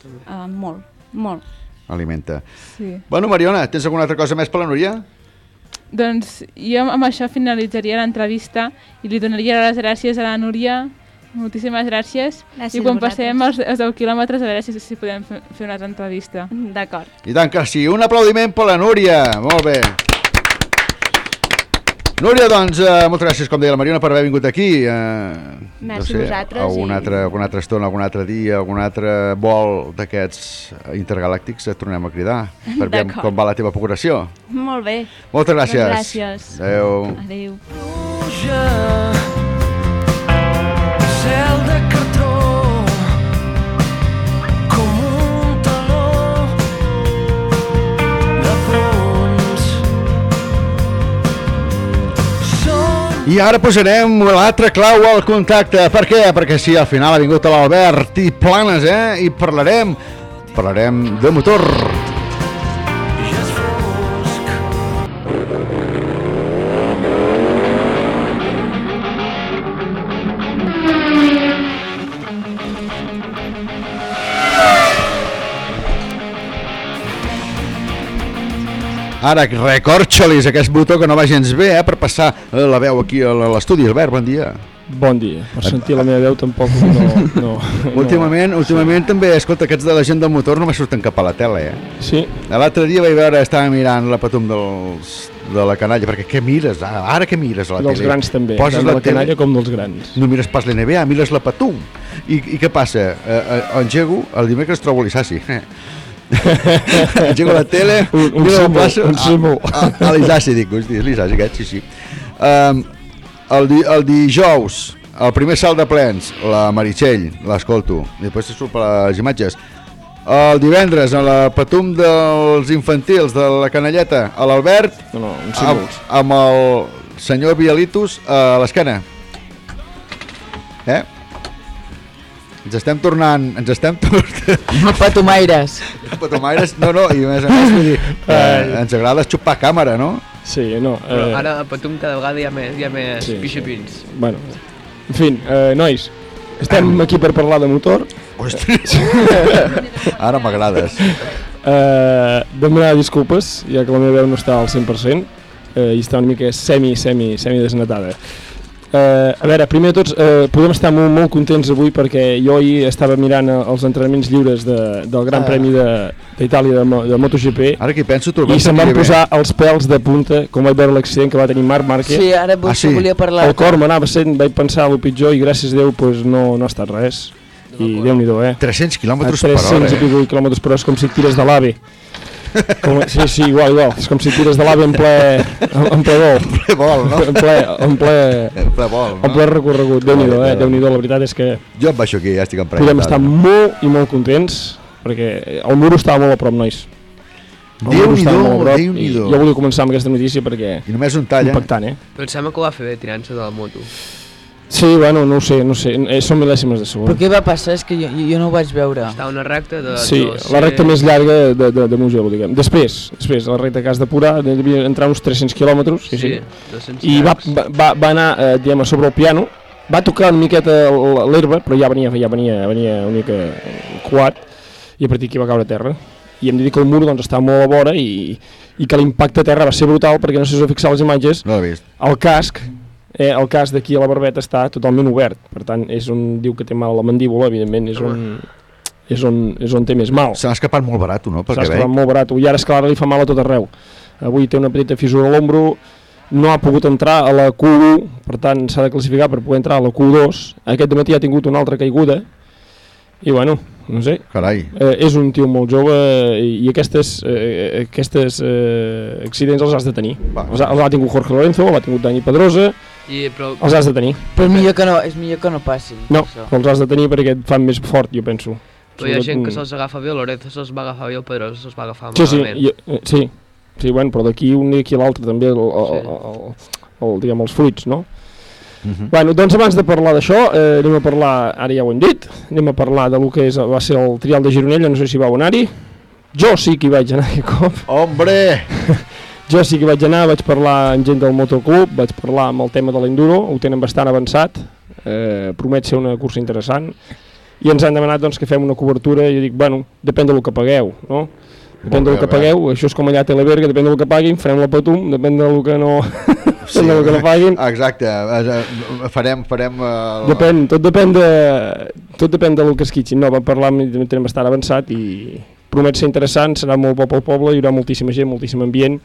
M: eh, molt, molt.
A: Alimenta.
B: Sí.
A: Bueno, Mariona, tens alguna altra cosa més per la Núria?
B: Doncs jo amb això finalitzaria l'entrevista i li donaria les gràcies a la Núria, moltíssimes gràcies,
M: Gràcies
B: i quan passem els, els 10 quilòmetres a veure si, si podem fer, fer una altra entrevista.
M: D'acord.
A: I tant que sí. Un aplaudiment per la Núria. Molt bé. Núria, doncs, eh, moltes gràcies, com deia la Mariona, per haver vingut aquí. Eh,
M: Merci a vosaltres
A: Alguna,
M: i-
A: altra, alguna altra estona, algun altre dia, algun altre vol d'aquests intergalàctics et tornem a cridar <laughs> per veure com va la teva procuració.
M: Molt bé.
A: Moltes gràcies.
M: Doncs gràcies.
A: Adéu.
M: Adéu.
O: Cel
A: I ara posarem l'altra clau al contacte. Per què? Perquè sí, al final ha vingut l'Albert i Planes, eh? I parlarem, parlarem de motor. Ara, recorxolis aquest botó que no va gens bé, eh, per passar eh, la veu aquí a l'estudi. Albert, bon dia.
P: Bon dia. Per sentir la meva veu tampoc no... no,
A: Últimament, últimament també, escolta, aquests de la gent del motor no me surten cap a la tele, eh?
P: Sí.
A: L'altre dia vaig veure, estava mirant la patum dels, de la canalla, perquè què mires? Ara, ara què mires a la
P: Dels
A: tele?
P: grans també,
A: Poses
P: tant
A: la,
P: la
A: tele,
P: canalla com dels grans.
A: No mires pas l'NBA, mires la patum. I, I què passa? Eh, eh, engego, el dimecres trobo l'Isassi. <laughs> <laughs> engego la tele,
P: Un- un
A: miro
P: símbol,
A: plaça,
P: un símbol.
A: a, a, a l'Isassi, dic, hosti, és aquest, sí, sí. Um, el, di, el dijous, el primer salt de plens, la Meritxell, l'escolto, i després te surt per les imatges. El divendres, a la patum dels infantils, de la canalleta, a l'Albert,
P: no, no,
A: amb, amb el senyor Vialitus a l'esquena. Ens estem tornant... Ens estem <laughs> tornant...
N: Patomaires.
A: Patomaires, no, no, i a més a més, vull dir, eh, ens agrada xupar càmera, no?
P: Sí, no.
L: Però
P: eh,
L: ara a Patum cada vegada hi ha més, hi ha més
P: Sí,
L: sí, pixapins.
P: Bueno, en fi, eh, nois, estem aquí per parlar de motor.
A: Ostres, <laughs> ara m'agrades.
P: Eh, demanar disculpes, ja que la meva veu no està al 100%, eh, i està una mica semi, semi, semi desnatada. Uh, a veure, primer de tots, uh, podem estar molt, molt contents avui perquè jo ahir estava mirant eh, els entrenaments lliures de, del Gran
A: Ah.
P: Premi de- d'Itàlia de, mo- de MotoGP
A: Ara que penso,
P: i se'm van
A: sentir bé.
P: posar els pèls de punta com vaig veure l'accident que va tenir Marc Márquez.
N: Sí, ara Ah, sí? volia parlar.
P: El cor m'anava sent, vaig pensar el pitjor i gràcies a Déu pues, no, no ha estat res. I Déu-n'hi-do, eh?
A: 300 quilòmetres
P: A
A: per
P: 300
A: hora,
P: i
A: eh?
P: quilòmetres per hora, és com si et tires de l'AVE. Com, sí, sí, igual, igual. És com si tires de l'AVE en ple, en ple vol.
A: En ple vol, no?
P: En ple, en ple,
A: En ple vol,
P: en ple recorregut. Déu-n'hi-do, eh? Déu-n'hi-do, la veritat és que
A: Jo em baixo aquí, ja estic emprenyat.
P: podem estar molt i molt contents perquè el muro estava molt a prop, nois.
A: Déu-n'hi-do,
P: estava molt a prop i
A: Déu-n'hi-do.
P: Jo volia començar amb aquesta notícia perquè...
A: I només un tall, eh?
P: Impactant, eh?
L: Però em sembla que ho va fer bé tirant-se de la moto.
P: Sí, bueno, no ho sé, no ho sé. Eh, són mil·lèsimes de segon.
N: Però què va passar? És que jo, jo no ho vaig veure.
L: Està una recta de...
P: Sí,
L: no sé-
P: la recta més llarga de, de, de Mugello, diguem. Després, després, la recta que has d'apurar, devia entrar uns 300 quilòmetres, sí, sí.
L: Sí, 200
P: I va, va, va, anar, eh, diguem, a sobre el piano, va tocar una miqueta l'herba, però ja venia, ja venia, venia una mica coat, i a partir d'aquí va caure a terra. I hem de dir que el mur doncs, està molt a vora i, i que l'impacte a terra va ser brutal, perquè no sé si us heu fixat les imatges,
A: no vist.
P: el casc, eh, el casc d'aquí a la barbeta està totalment obert, per tant, és on diu que té mal a la mandíbula, evidentment, és on, és on, és on té més mal.
A: Se n'ha escapat molt barat, no?
P: S'ha escapat
A: veig.
P: molt barat, i ara és clar, li fa mal a tot arreu. Avui té una petita fissura a l'ombro, no ha pogut entrar a la Q1, per tant s'ha de classificar per poder entrar a la Q2. Aquest matí ha tingut una altra caiguda, i bueno, no sé.
A: Carai.
P: Eh, és un tio molt jove i, aquestes, eh, aquestes eh, accidents els has de tenir. Els ha, els ha tingut Jorge Lorenzo, els ha tingut Dani Pedrosa,
L: I, però...
P: els has de tenir.
N: Però millor que no, és millor que no passin.
P: No,
N: això.
P: els has de tenir perquè et fan més fort, jo penso.
L: Però hi ha gent que se'ls agafa bé, Lorenzo se'ls va agafar bé, el Pedrosa se'ls va agafar
P: Sí, sí,
L: malament.
P: i, eh, sí, sí, bueno, però d'aquí un i aquí a l'altre també, el, el, el, el, el, diguem, els fruits, no?
A: Mhm.
P: Bueno, doncs abans de parlar d'això, eh, anem a parlar, ara ja ho hem dit, anem a parlar de lo que és, va ser el trial de Gironella, no sé si vau anar-hi. Jo sí que hi vaig anar <laughs> aquest cop.
A: Hombre! <laughs>
P: jo sí que vaig anar, vaig parlar amb gent del motoclub, vaig parlar amb el tema de l'enduro, ho tenen bastant avançat, eh, promet ser una cursa interessant, i ens han demanat doncs, que fem una cobertura, i jo dic, bueno, depèn del que pagueu, no? Depèn del que pagueu, això és com allà a Televerga, depèn del que paguin, farem la patum, depèn del que no, <laughs> sí, del que no paguin.
A: Exacte, farem... farem eh,
P: Depèn, tot depèn de, tot depèn del que es quitxin. No, vam parlar tenen bastant avançat i promet ser interessant, serà molt bo pel poble, hi haurà moltíssima gent, moltíssim ambient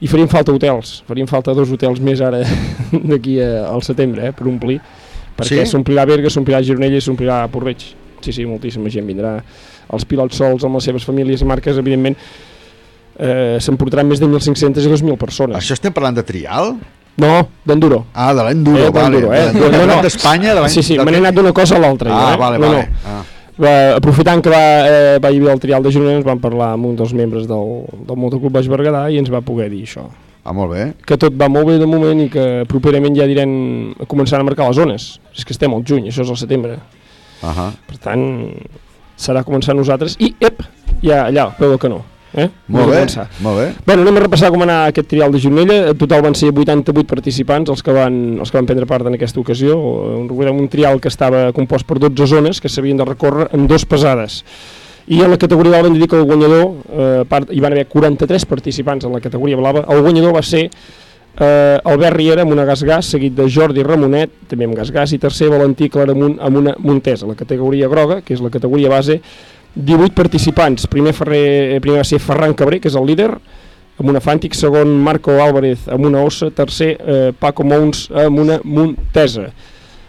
P: i farien falta hotels, farien falta dos hotels més ara <laughs> d'aquí al setembre, eh, per omplir, perquè
A: Sí?
P: s'omplirà Berga, s'omplirà Gironella i s'omplirà Porreig. Sí, sí, moltíssima gent vindrà. Els pilots sols amb les seves famílies i marques, evidentment, eh, s'emportaran més de 1.500 i 2.000 persones.
A: Això estem parlant de trial?
P: No, d'enduro.
A: Ah, de l'enduro,
P: Eh,
A: vale.
P: eh?
A: De l'enduro d'Espanya, de l'any...
P: Sí, sí, me n'he anat d'una cosa a l'altra.
A: Ah,
P: jo, eh?
A: vale,
P: no,
A: vale.
P: No.
A: Ah.
P: Va, aprofitant que va, eh, va hi haver el trial de Girona, ens vam parlar amb un dels membres del, del Motoclub Baix Berguedà i ens va poder dir això.
A: Ah, molt bé.
P: Que tot va molt bé de moment i que properament ja direm, començaran a marcar les zones. És que estem al juny, això és al setembre.
A: Uh -huh.
P: Per tant, serà començar nosaltres. I, ep, ja allà, al peu del canó. Eh?
A: Molt bé,
P: començar.
A: molt bé.
P: Bueno, anem a repassar com anar aquest trial de Gironella. En total van ser 88 participants els que van, els que van prendre part en aquesta ocasió. Un, un trial que estava compost per 12 zones que s'havien de recórrer en dos pesades. I en la categoria blava hem de dir que el guanyador, eh, part, hi van haver 43 participants en la categoria blava, el guanyador va ser eh, Albert Riera amb una gas-gas, seguit de Jordi Ramonet, també amb gas-gas, i tercer Valentí Claramunt amb una Montesa. La categoria groga, que és la categoria base, 18 participants. Primer, Ferrer, primer va ser Ferran Cabré, que és el líder, amb una Fàntic, segon Marco Álvarez amb una Ossa, tercer eh, Paco Mouns amb una Montesa.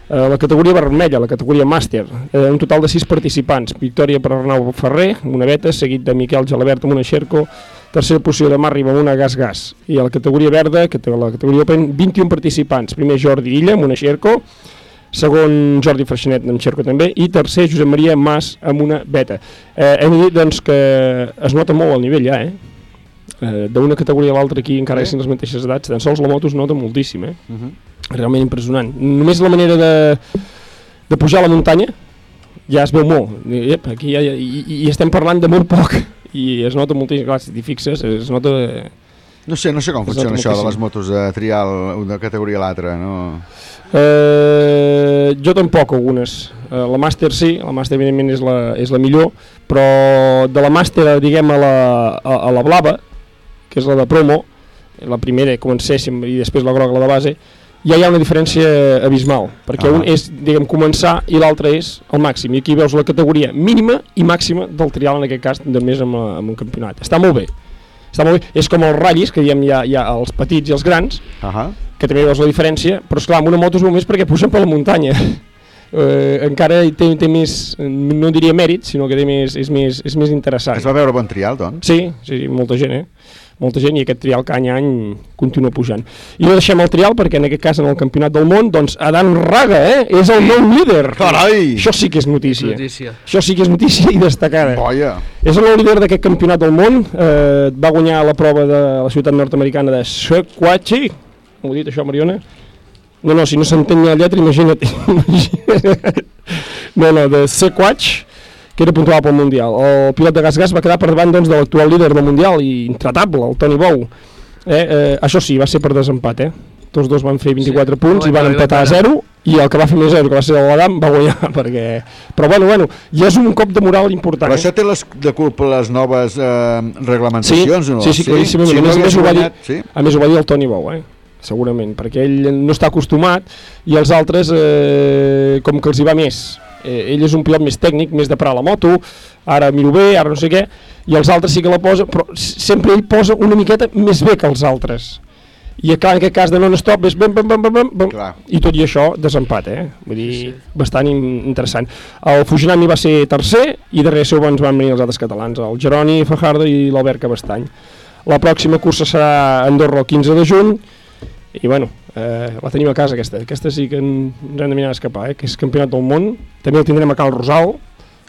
P: Eh, la categoria vermella, la categoria màster, eh, un total de 6 participants. Victòria per Arnau Ferrer, amb una beta, seguit de Miquel Gelabert amb una Xerco, tercera posició de Marri amb una gas-gas. I a la categoria verda, que té la categoria Open, 21 participants. Primer Jordi Illa amb una Xerco, segon Jordi Freixenet amb Xerco també, i tercer Josep Maria Mas amb una beta. Eh, hem de dir doncs, que es nota molt el nivell ja, eh? eh d'una categoria a l'altra aquí encara
A: Sí.
P: sí. les mateixes edats, tan sols la moto es nota moltíssim, eh?
A: Uh -huh.
P: realment impressionant. Només la manera de, de pujar a la muntanya ja es veu molt. Ep, aquí ja, i, i estem parlant de molt poc i es nota moltíssim, clar, si t'hi fixes, es nota...
A: No sé, no sé com funciona això de
P: moltíssim.
A: les motos de trial d'una categoria a l'altra, no?
P: Eh, jo tampoc algunes. Eh, la màster sí, la màster evidentment és la, és la millor, però de la màster, diguem, a la, a, a la blava, que és la de promo, la primera comencéssim i després la groga, la de base, ja hi ha una diferència abismal, perquè
A: Ah.
P: un és, diguem, començar i l'altre és el màxim, i aquí veus la categoria mínima i màxima del trial, en aquest cas, de més amb, la- amb un campionat. Està molt bé, està molt bé. És com els ratllis, que diem hi ha els petits i els grans,
A: uh -huh.
P: Que també veus la diferència, però esclar, amb una moto és molt més perquè pugen per la muntanya. <laughs> Eh, encara té, té més, no diria mèrit, sinó que té més, és, més, és més interessant.
A: Es va veure bon trial, doncs?
P: Sí, sí, sí, molta gent, eh? Molta gent i aquest trial que any a any continua pujant. I no deixem el trial perquè en aquest cas en el Campionat del Món, doncs Adan Raga, eh? És el nou líder.
A: Carai!
P: Això sí que és notícia.
L: Notícia.
P: Això sí que és notícia i destacada.
A: Boia.
P: És el nou líder d'aquest Campionat del Món. Eh, va guanyar la prova de la ciutat nord-americana de Sequatchie. Ho he dit això, Mariona? No, no, si no s'entén la lletra, imagina't. <laughs> no, no, de Sequatch, que era puntual pel Mundial. El pilot de gas-gas va quedar per davant doncs, de l'actual líder del Mundial i intratable, el Toni Bou. Eh, eh, això sí, va ser per desempat, eh? Tots dos van fer 24 sí. punts
L: No,
P: i van
L: no,
P: empatar a
L: no.
P: 0 i el que va fer més 0, que va ser l'Adam, va guanyar <laughs> perquè... Però bueno, bueno, ja és un cop de moral important.
A: Però
P: eh?
A: això té les, de culpa les noves eh,
P: Sí,
A: reglamentacions, o no?
P: sí, sí, claríssimament.
A: Si
P: a,
A: no
P: més, a, més,
A: hagués
P: ho va dir,
A: sí?
P: a més ho va dir el Toni Bou, eh? Segurament, perquè ell no està acostumat i els altres eh, com que els hi va més. Eh, ell és un pilot més tècnic, més de parar la moto, ara miro bé, ara no sé què, i els altres sí que la posa, però sempre ell posa una miqueta més bé que els altres. I clar, en aquest cas de non-stop és bam, bam, bam, bam, bam, bam,
A: Clar.
P: i tot i això desempat, eh? Vull dir, sí, sí. bastant in interessant. El Fujinami va ser tercer i darrere seu ens van venir els altres catalans, el Geroni Fajardo i l'Albert Cabestany. La pròxima cursa serà a Andorra el 15 de juny i bueno, eh, la tenim a casa aquesta. Aquesta sí que en- ens hem de mirar a escapar, eh? que és campionat del món. També el tindrem a Cal Rosal,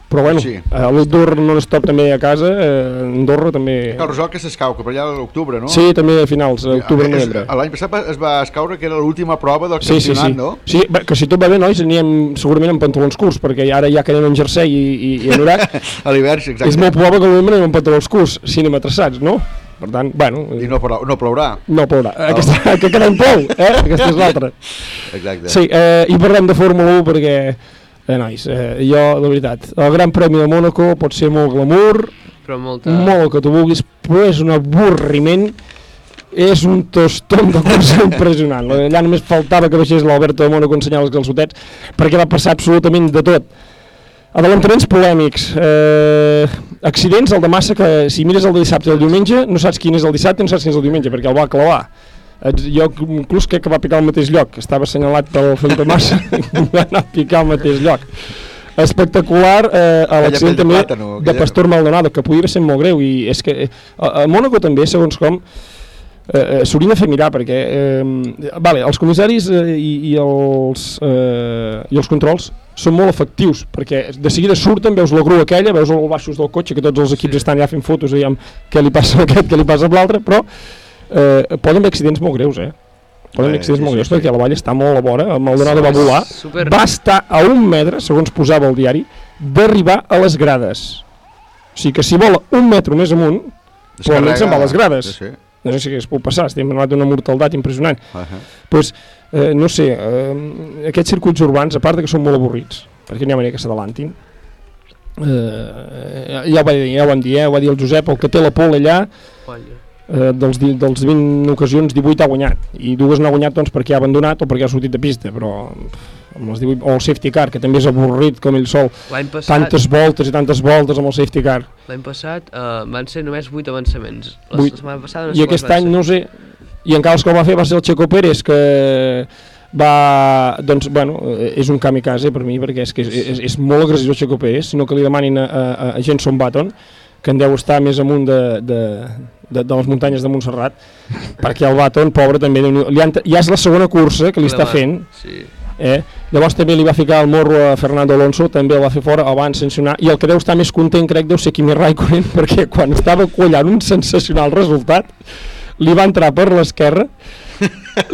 P: però bueno,
A: Sí.
P: sí. eh, l'Andorra non-stop també a casa, eh, Andorra també...
A: El Rosal que s'escau, que per allà a l'octubre, no?
P: Sí, també a finals, a octubre-novembre.
A: L'any passat es va escaure que era l'última prova del
P: Sí, sí,
A: campionat,
P: sí.
A: no?
P: Sí, que si tot va bé, nois, anirem segurament amb pantalons curts, perquè ara ja que anem en jersei i, i, i anorac, <laughs>
A: a l'hivern, exacte.
P: és molt probable que al novembre anem amb pantalons curts, cinematraçats, no? Per tant, bueno...
A: I no, plou, no plourà.
P: No plourà.
A: Oh.
P: Aquesta, <laughs> que cada any plou, eh? Aquesta és l'altra.
A: Exacte.
P: Sí, eh, i parlem de Fórmula 1 perquè, eh, nois, eh, jo, de veritat, el Gran Premi de Mónaco pot ser molt glamour,
L: Però molta...
P: molt el que tu vulguis, però és un avorriment, és un toston de cursa <laughs> impressionant. Allà només faltava que baixés l'Alberto de Mónaco a ensenyar els calçotets, perquè va passar absolutament de tot. Adelantaments polèmics, eh, accidents, el de massa, que si mires el de dissabte i el diumenge, no saps quin és el dissabte i no saps quin és el diumenge, perquè el va clavar. Jo inclús crec que va picar al mateix lloc, estava assenyalat pel Felipe <laughs> Massa i va anar a picar al mateix lloc. Espectacular eh, a l'accident també
A: plàtano,
P: de Pastor Maldonado, que podia ser molt greu, i és que eh, a, a Mónaco també, segons com, eh, eh, s'haurien de fer mirar perquè eh, vale, els comissaris eh, i, i, els, eh, i els controls són molt efectius perquè de seguida surten, veus la grua aquella veus els baixos del cotxe que tots els equips sí. estan ja fent fotos aviam què li passa a <laughs> aquest, què li passa a l'altre però eh, poden haver accidents molt greus eh? poden haver
A: Eh,
P: accidents
A: sí,
P: molt
A: sí,
P: greus
A: sí.
P: perquè la valla està molt a vora el Maldonado va volar
L: super-
P: va estar a un metre, segons posava el diari d'arribar a les grades o sigui que si vola un metre més amunt probablement se'n va a les grades
A: Sí, sí.
P: no sé si es pot passar, estem parlant d'una mortaldat impressionant.
A: Uh -huh.
P: pues, eh, no sé, eh, aquests circuits urbans, a part de que són molt avorrits, perquè n'hi ha manera que s'adalantin, eh, ja, ho va dir, ja ho vam dir, eh, ho va dir el Josep, el que té la pole allà, eh, dels, dels 20 ocasions 18 ha guanyat, i dues no ha guanyat doncs, perquè ha abandonat o perquè ha sortit de pista, però amb les 18, o el safety car, que també és avorrit com ell sol,
L: passat-
P: tantes voltes i tantes voltes amb el safety car.
L: L'any passat eh, van ser només 8 avançaments. La,
P: Vuit.
L: la setmana passada no
P: I aquest any no sé i encara els que el va fer va ser el Checo Pérez que va, doncs, bueno, és un kamikaze per mi perquè és que és, és, és molt agressiu el Checo Pérez, sinó que li demanin a, a, a Jenson Button que en deu estar més amunt de, de, de, de les muntanyes de Montserrat perquè el Button, pobre, també li han, ja és la segona cursa que li està fent
L: Sí.
P: Eh? Llavors també li va ficar el morro a Fernando Alonso, també el va fer fora, el van sancionar, i el que deu estar més content crec deu ser Kimi Raikkonen, <laughs> perquè quan estava quallant un sensacional resultat, li va entrar per l'esquerra,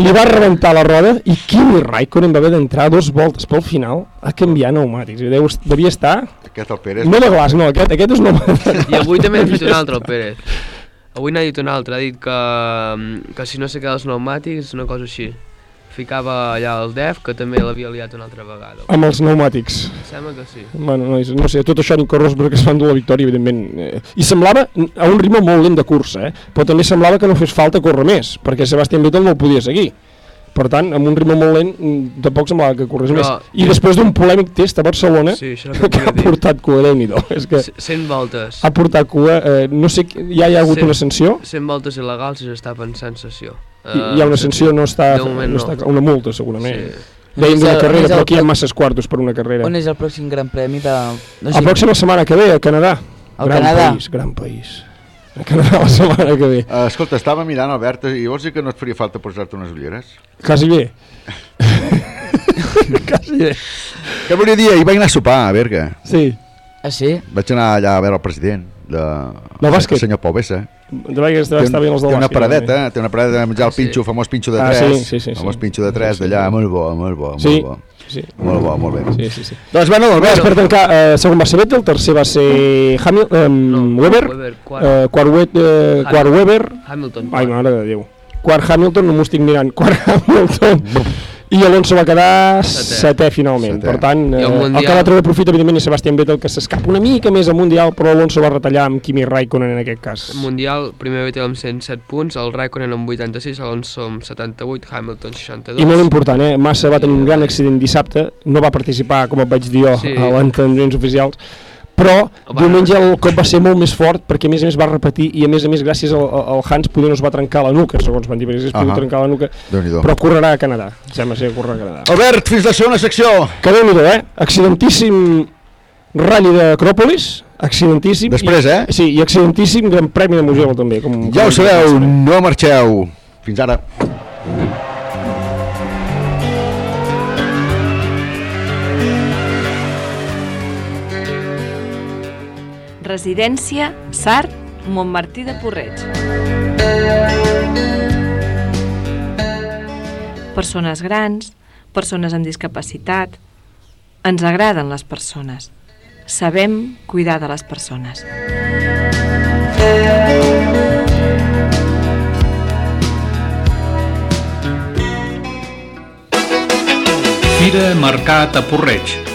P: li va rebentar la roda, i Kimi Raikkonen va haver d'entrar dos voltes pel final a canviar pneumàtics, i deu, devia estar...
A: Aquest el Pérez.
P: No de glaç, no, aquest, aquest és de
L: I avui també n'ha fet un altre, el. Pérez. Avui n'ha dit un altre, ha dit que, que si no se queda els pneumàtics, una cosa així. Ficava allà el DEF, que també l'havia liat una altra vegada.
P: Amb els pneumàtics.
L: Sembla que sí.
P: Bueno, no, no sé, tot això ni corros perquè es van dur la victòria, evidentment. Eh, I semblava a un ritme molt lent de cursa, eh? però també semblava que no fes falta córrer més, perquè Sebastián Vettel no el podia seguir. Per tant, amb un ritme molt lent, mm, tampoc semblava que corres
L: Però-
P: més. I després d'un polèmic test a Barcelona,
L: Sí, que <laughs>
P: que ha
L: dir.
P: portat cua, déu <laughs> nhi és que
L: 100 voltes.
P: ha portat cua, eh, no sé, ja hi ha hagut una sanció?
L: 100 voltes il·legals i s'està pensant sanció.
P: Hi, hi ha una sanció, no està, no
L: no.
P: està una multa segurament.
L: Sí.
P: Sí. Dèiem
N: On és
P: d'una carrera,
N: el
P: però aquí hi ha masses quartos per una carrera.
N: On és el pròxim gran premi de... No
P: pròxim la setmana que ve, a Canadà.
N: Al
P: gran
N: Canadà?
P: país, gran país. A Canadà la setmana que ve.
A: Uh, escolta, estava mirant, Albert, i vols dir que no et faria falta posar-te unes ulleres?
P: Quasi bé. <laughs> Quasi bé.
A: Què volia dir? Ahir vaig anar a sopar a Berga.
P: Sí.
N: Ah, sí?
A: Vaig anar allà a veure el president de...
P: Del bàsquet?
A: El senyor Pau Bessa.
P: De vegades
A: Té,
P: està bé els del
A: té una
P: bàsquet,
A: paradeta,
P: també.
A: té una paradeta de menjar el pinxo, el famós pinxo de
P: Ah,
A: 3.
P: sí, sí, sí, sí.
A: famós pinxo de 3
P: Sí, sí,
A: d'allà,
P: sí.
A: molt bo, molt bo,
P: Sí,
A: molt bo.
P: sí.
A: Molt bo, molt bé.
P: Sí, sí, sí.
A: Doncs bueno,
P: Bé,
A: Albert,
P: per tancar, eh, segon va ser Vettel, tercer va ser Hamil, eh, Weber,
L: Weber, quart.
P: eh, quart, eh, quart
L: Hamilton.
P: Weber,
L: Hamilton,
P: ai, mare de Déu, quart Hamilton, no m'ho estic mirant, quart <laughs> Hamilton, i Alonso va quedar setè, setè finalment.
A: Setè.
P: Per tant, eh,
L: el
P: el,
L: Mundial-
P: que va treure profit, evidentment, és Sebastián Vettel, que s'escapa una mica més al Mundial, però Alonso va retallar amb Kimi Raikkonen en aquest cas.
L: Mundial, primer Vettel amb 107 punts, el Raikkonen amb 86, Alonso amb 78, Hamilton 62.
P: I molt important, eh? Massa va tenir un gran accident dissabte, no va participar, com et vaig dir jo,
L: Sí.
P: a l'entrenaments oficials, però
L: Va.
P: diumenge el cop va ser molt més fort perquè a més a més va repetir i a més a més gràcies al, al Hans poder no es va trencar la nuca, segons van dir, perquè es podia
A: Ahà.
P: trencar la nuca, però correrà a Canadà, sembla ser que correrà a Canadà.
A: Albert, fins la segona secció.
P: Que déu nhi eh? Accidentíssim ratll d'Acròpolis, accidentíssim.
A: Després,
P: i,
A: eh?
P: Sí, i accidentíssim Gran Premi de Mugello també. Com,
A: Ja
P: com
A: ho sabeu, no marxeu. Fins ara.
I: Residència Sart, Montmartí de Porreig. Persones grans, persones amb discapacitat. Ens agraden les persones. Sabem cuidar de les persones.
Q: Fira Mercat a Porreig.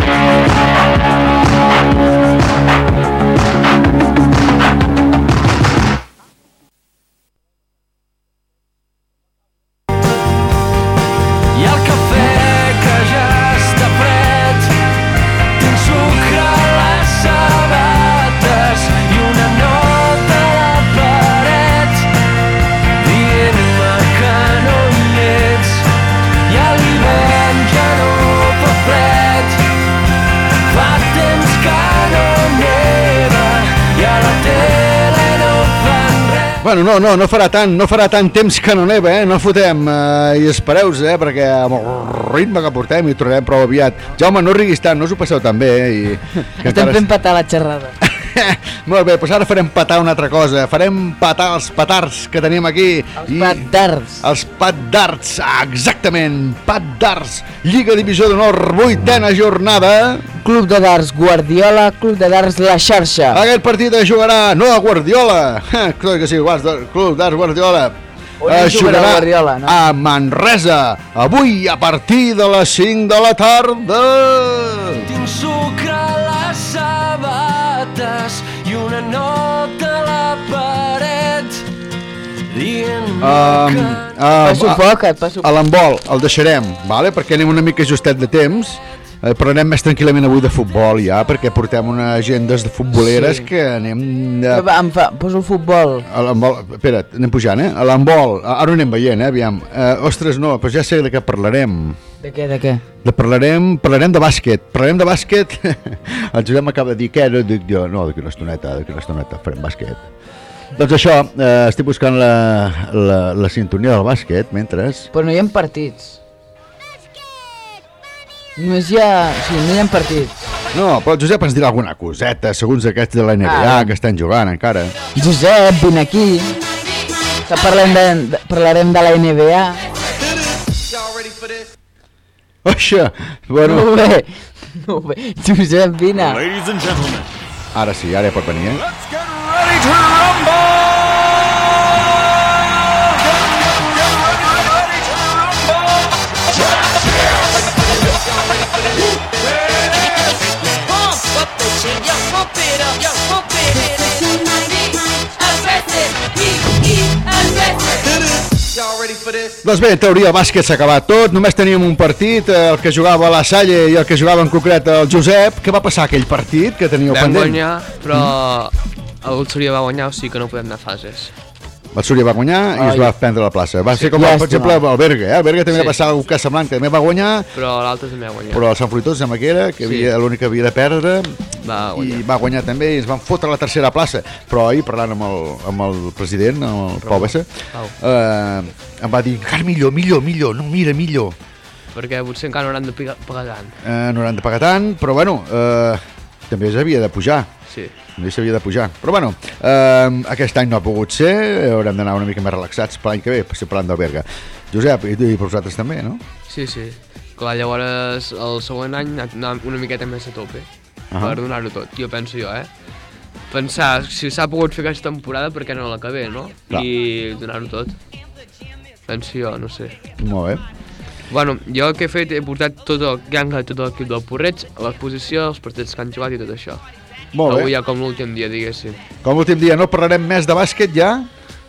O: I no, no, no
A: farà tant, no farà tant temps que no neva, eh? No fotem, eh? I espereu-vos, eh? Perquè amb el ritme que portem hi tornarem prou aviat. Jaume, no riguis tant, no us ho passeu tan bé, eh? I <laughs> que
N: Estem
A: encara-
N: fent patar la xerrada. <laughs> <laughs>
A: Molt bé, doncs ara farem patar una altra cosa. Farem patar els petards que tenim aquí. Els
N: petards.
A: Els petards, exactament. Petards. Lliga Divisió d'Honor, vuitena jornada.
N: Club de darts Guardiola, Club de darts La Xarxa.
A: Aquest partit es jugarà no a Guardiola. <laughs> Clar que sí, Club d'Arts Guardiola.
N: Es jugarà Guardiola, no?
A: a Manresa. Avui a partir de les 5 de la tarda.
O: Tinc dient
A: Um,
N: Passo poc, et passo
A: A l'embol el deixarem, vale? perquè anem una mica justet de temps. Eh, parlarem més tranquil·lament avui de futbol ja, perquè portem unes agendes de futboleres
N: Sí.
A: que anem... De...
N: Va, em fa, poso el futbol.
A: A l'embol, espera't, anem pujant, eh? A l'embol, ara ho anem veient, eh? Aviam. Eh, ostres, no, però ja sé de què parlarem.
N: De què, de què?
A: De parlarem, parlarem de bàsquet. Parlarem de bàsquet. <laughs> El Josep m'acaba de dir què, no, dic jo, no, d'aquí una estoneta, d'aquí una estoneta farem bàsquet. Doncs això, eh, estic buscant la, la, la sintonia del bàsquet, mentre...
N: Però no hi ha partits. Només hi ha... Sí, no hi ha partits.
A: No, però el Josep ens dirà alguna coseta, segons aquests de la NBA
N: Ah.
A: que estan jugant encara.
N: Josep, vine aquí. Que parlem de, de, parlarem de la NBA.
A: Oixa, bueno...
N: Molt bé, molt bé. Josep, vine.
A: Ara sí, ara ja pot venir, eh?
K: ready to rumble!
A: Doncs bé, en teoria el bàsquet s'ha acabat tot, només teníem un partit, eh, el que jugava la Salle i el que jugava en concret el Josep. Què va passar aquell partit que teníeu
L: Vam
A: pendent?
L: guanyar, però el Súria va guanyar, o sigui que no podem anar a fases.
A: El Súria va guanyar i es
L: Ai.
A: va prendre la plaça. Va
L: Sí,
A: ser com, per exemple, el Berga. Eh? El Berga també
L: Sí.
A: va passar un cas semblant, que també va guanyar,
L: Però l'altre també va guanyar.
A: però el Sant Fruitós sembla que era, que
L: Sí.
A: havia l'únic que havia de perdre,
L: Va
A: i va guanyar també, i ens van fotre la tercera plaça. Però ahir, parlant amb el, amb el president, amb el Pau Bessa, eh, em va dir, encara millor, millor, millor, no, mira, millor.
L: Perquè potser encara no hauran de pagar tant.
A: Eh, no hauran de pagar tant, però bueno, eh, també s'havia de pujar.
L: Sí.
A: També s'havia de pujar. Però bueno, eh, aquest any no ha pogut ser, haurem d'anar una mica més relaxats per l'any que ve, per ser parlant del Berga. Josep, i, i per vosaltres també, no?
L: Sí, sí. Clar, llavors el següent any anar una miqueta més a tope
A: Ahà.
L: per donar-ho tot, jo penso jo, eh? Pensar, si s'ha pogut fer aquesta temporada, per què no l'acabé, no?
A: Clar.
L: I donar-ho tot. Penso jo, no sé.
A: Molt bé.
L: Bueno, jo el que he fet, he portat tot el ganga, tot l'equip del Porreig, l'exposició, els partits que han jugat i tot això.
A: Molt bé.
L: Avui ja com l'últim dia, diguéssim.
A: Com l'últim dia no parlarem més de bàsquet ja?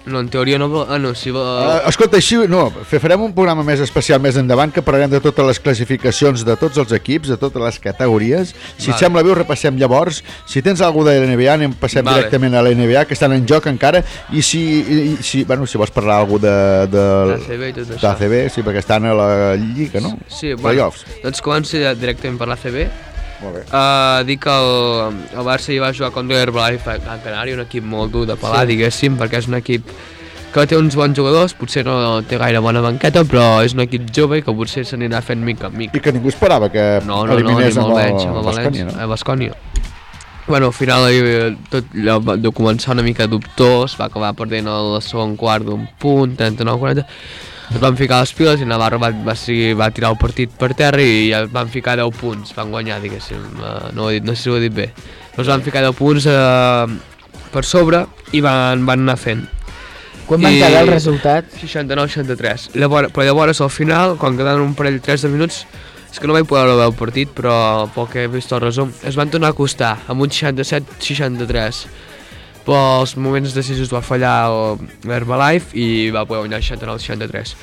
L: No, en teoria no... Ah, no, si va...
A: Uh, escolta, així, no, farem un programa més especial més endavant que parlarem de totes les classificacions de tots els equips, de totes les categories. Si et
L: Vale.
A: sembla bé, ho repassem llavors. Si tens alguna de l'NBA, anem passem
L: Vale.
A: directament a l'NBA, que estan en joc encara. I si, i, si, bueno, si vols parlar alguna de, de,
L: i tot això.
A: d'ACB, sí, perquè estan a la Lliga, no?
L: Sí, bueno,
A: Playoffs.
L: doncs començo ja directament per l'ACB.
A: Molt bé.
L: Uh, dic que el, el Barça hi va jugar contra l'Herbalife a Gran Canària, un equip molt dur de pelar,
A: Sí.
L: diguéssim, perquè és un equip que té uns bons jugadors, potser no té gaire bona banqueta, però és un equip jove que potser s'anirà fent mica en mica.
A: I que ningú esperava que
L: No, no, no, ni
A: eliminés
L: molt
A: amb el,
L: València,
A: no?
L: Bascònia. Bueno, al final eh, tot allò va començar una mica dubtós, va acabar perdent el segon quart d'un punt, 39-40, es van ficar les piles i Navarro va, va, seguir, va tirar el partit per terra i ja van ficar 10 punts, van guanyar, diguéssim, uh, no, ho dit, no sé si ho he dit bé. Doncs van ficar 10 punts uh, per sobre i van, van anar fent.
N: Quan van quedar el resultat?
L: 69-63. Llavors, però llavors al final, quan quedaven un parell 3 de minuts, és que no vaig poder veure el partit, però pel que he vist el resum, es van tornar a acostar amb un 67-63. Però als moments decisius va fallar el- l'Herbalife i va poder guanyar 69-63.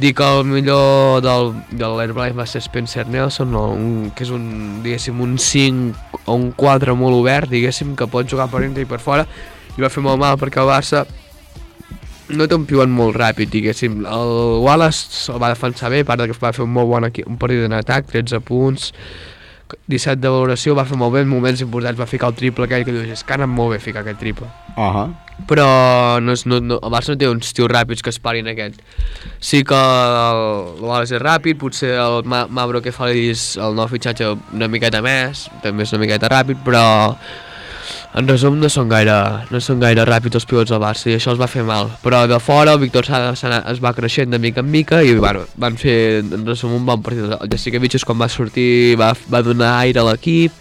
L: Dic que el millor del, de l'Herbalife va ser Spencer Nelson, un, que és un, diguéssim, un 5 o un 4 molt obert, diguéssim, que pot jugar per dintre i per fora, i va fer molt mal perquè el Barça no té un pivot molt ràpid, diguéssim. El Wallace se'l va defensar bé, a part que va fer un molt bon equip, un partit en atac, 13 punts, 17 de valoració, va fer molt bé en moments importants, va ficar el triple aquell que dius, és que ha anat molt bé ficar aquest triple.
A: Uh -huh.
L: Però no no, no, el Barça no té uns tios ràpids que es parin aquest. Sí que el, el Wallace és ràpid, potser el Ma Mavro que fa el nou fitxatge una miqueta més, també és una miqueta ràpid, però en resum no són gaire, no són gaire ràpids els pilots del Barça i això els va fer mal. Però de fora el Víctor Sada es va creixent de mica en mica i bueno, van fer en resum un bon partit. El Jessica Vitches quan va sortir va, va donar aire a l'equip.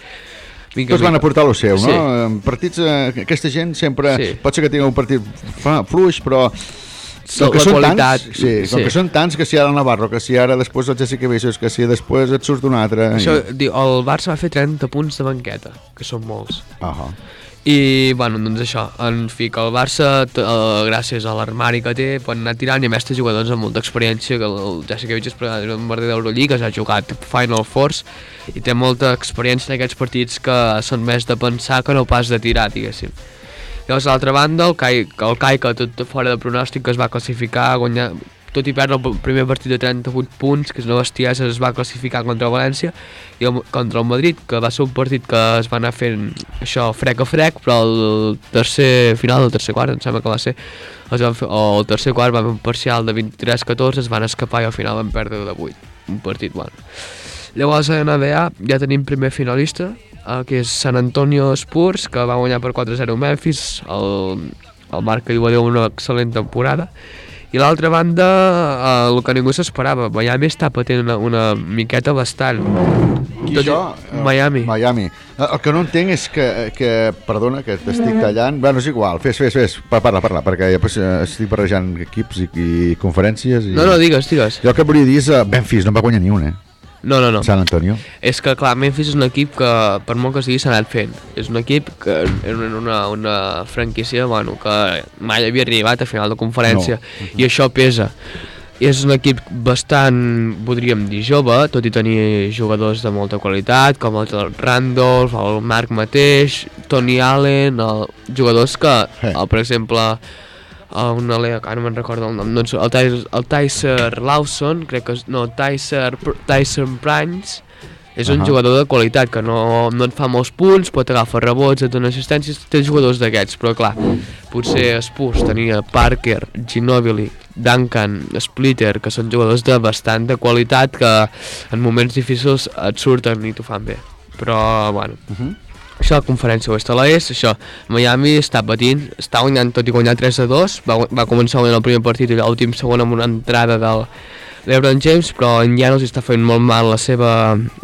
L: Mica
A: Tots van aportar el seu, no?
L: Sí.
A: En partits, eh, aquesta gent sempre...
L: Sí.
A: Pot ser que tingui un partit fluix, però... Com que són
L: qualitat,
A: tants, sí, com
L: sí.
A: que són tants que si ara el Navarro, que si ara després el Jessica Visos, que si després et surt un altre...
L: Això, diu, el Barça va fer 30 punts de banqueta, que són molts.
A: Uh -huh.
L: I, bueno, doncs això, en fi, que el Barça, eh, gràcies a l'armari que té, pot anar tirant i a més té jugadors amb molta experiència, que el Jessica Vitges és un merder d'Eurolliga, ha jugat Final Fours i té molta experiència en aquests partits que són més de pensar que no pas de tirar, diguéssim. Llavors, a l'altra banda, el Kai, el que tot fora de pronòstic que es va classificar, guanyar, tot i perdre el primer partit de 38 punts, que és una bestiesa, es va classificar contra el València i el, contra el Madrid, que va ser un partit que es va anar fent això frec a frec, però el tercer final, el tercer quart, em sembla que va ser, es van fer, o el tercer quart va fer un parcial de 23-14, es van escapar i al final van perdre de 8, un partit bueno. Llavors a NBA ja tenim primer finalista, eh, que és San Antonio Spurs, que va guanyar per 4-0 Memphis, el, el Marc que dir una excel·lent temporada, I l'altra banda, eh, el que ningú s'esperava, Miami està patint una, una miqueta bastant.
A: Qui
L: Tot i-
A: això?
L: Miami.
A: Miami. Eh, El que no entenc és que, que perdona, que t'estic tallant. Bueno, és igual, fes, fes, fes. Pa- Parla, parla, perquè després eh, estic barrejant equips i, i conferències. I...
L: No, no, digues, digues.
A: Jo el que volia dir és eh, Memphis, no en va guanyar ni un, eh?
L: No, no, no.
A: San Antonio.
L: És que, clar, Memphis és un equip que, per molt que es digui, s'ha anat fent. És un equip que és una, una franquícia bueno, que mai havia arribat a final de conferència
A: No.
L: i això pesa. I és un equip bastant, podríem dir, jove, tot i tenir jugadors de molta qualitat, com el Randolph, el Marc mateix, Tony Allen, el, jugadors que, el, per exemple, el, una lea, que ara no me'n recordo el nom, doncs el, Tyser, el Tyser Lawson, crec que és, no, Tyser, Tyson Pranks, és un
A: Ahà.
L: jugador de qualitat que no, no et fa molts punts, pot agafar rebots, et dona assistències, té jugadors d'aquests, però clar, potser Spurs tenia Parker, Ginobili, Duncan, Splitter, que són jugadors de bastant de qualitat que en moments difícils et surten i t'ho fan bé. Però, bueno,
A: Uh -huh.
L: Això la conferència oest a l'est, això, Miami està patint, està guanyant tot i guanyar 3 a 2, va, va començar guanyant el primer partit i l'últim segon amb una entrada del l'Ebron James, però en Llanos està fent molt mal la seva,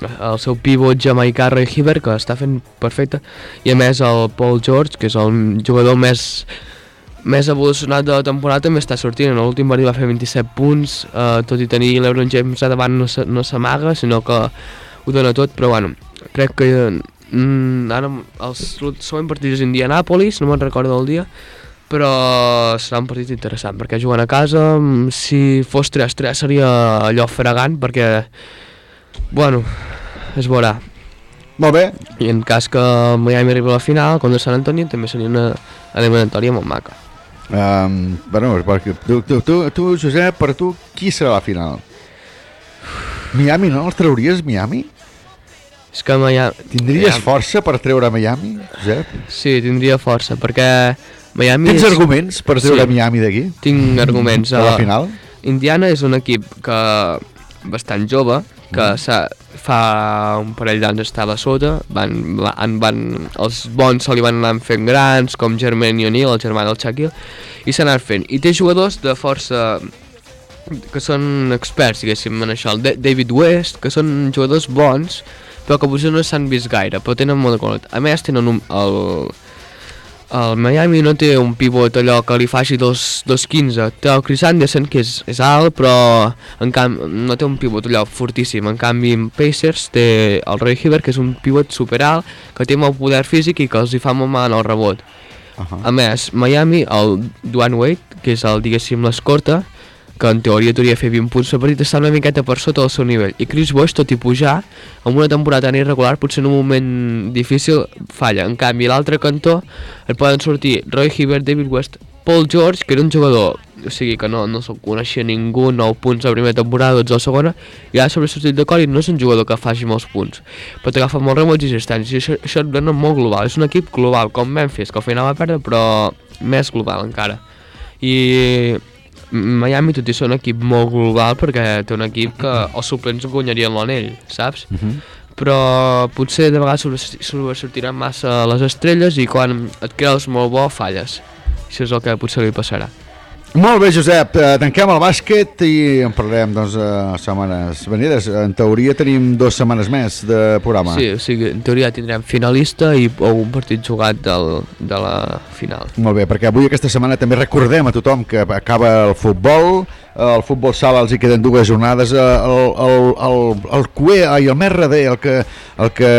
L: el seu pivot jamaicà Ray Hibbert, que està fent perfecte, i a més el Paul George, que és el jugador més més evolucionat de la temporada també està sortint, en l'últim partit va fer 27 punts, eh, tot i tenir l'Ebron James a davant no s'amaga, sinó que ho dona tot, però bueno, crec que mm, ara el següent partit és Indianapolis, no me'n recordo del dia, però serà un partit interessant, perquè juguen a casa, mm, si fos 3-3 seria allò fregant, perquè, bueno, es veurà.
A: Molt bé.
L: I en cas que Miami arribi a la final, contra San Antonio, també seria una eliminatòria molt maca.
A: Um, bueno, perquè tu, tu, tu, tu, Josep, per tu, qui serà la final? Miami, no? Els trauries Miami?
L: És que Miami...
A: Tindries
L: Miami.
A: força per treure Miami, Josep?
L: Sí, tindria força, perquè Miami...
A: Tens
L: és-
A: arguments per treure Miami d'aquí?
L: Tinc arguments.
A: A la
L: eh,
A: final?
L: Indiana és un equip que bastant jove, que
A: Mm.
L: fa un parell d'anys estava a sota, van, van, van, els bons se li van anar fent grans, com Jermaine O'Neal, el germà del Shaquille, i s'ha anat fent. I té jugadors de força que són experts, diguéssim, en això. El Da- David West, que són jugadors bons, però que potser no s'han vist gaire, però tenen molta qualitat. A més, tenen un, el, el Miami no té un pivot allò que li faci 2.15. Té el Chris Anderson, que és, és alt, però en canvi no té un pivot allò fortíssim. En canvi, en Pacers té el Ray Hibbert, que és un pivot superalt, que té molt poder físic i que els hi fa molt mal el rebot.
A: Uh -huh.
L: A més, Miami, el Dwayne Wade, que és el, diguéssim, l'escorta, que en teoria hauria de fer 20 punts per partit, està una miqueta per sota del seu nivell. I Chris Bosh, tot i pujar, amb una temporada tan irregular, potser en un moment difícil falla. En canvi, l'altre cantó et poden sortir Roy Hibbert, David West, Paul George, que era un jugador, o sigui, que no, no se'l coneixia ningú, 9 punts a primera temporada, 12 a la segona, i ara sobre sortit de i no és un jugador que faci molts punts, però t'agafa molts rebots i assistents, i això, això et dona molt global, és un equip global, com Memphis, que al final va perdre, però més global encara. I Miami, tot i ser un equip molt global, perquè té un equip que els suplents guanyarien l'anell, saps?
A: Uh -huh.
L: però potser de vegades sobre- sobresortiran massa les estrelles i quan et creus molt bo falles. Això és el que potser li passarà.
A: Molt bé, Josep, eh, tanquem el bàsquet i en parlarem doncs, eh, setmanes venides. En teoria tenim dues setmanes més de programa.
L: Sí, o sigui, en teoria tindrem finalista i o un partit jugat del, de la final.
A: Molt bé, perquè avui aquesta setmana també recordem a tothom que acaba el futbol, el futbol sala els hi queden dues jornades, eh, el, el, el, el QE, ai, el més darrer, el que, el que,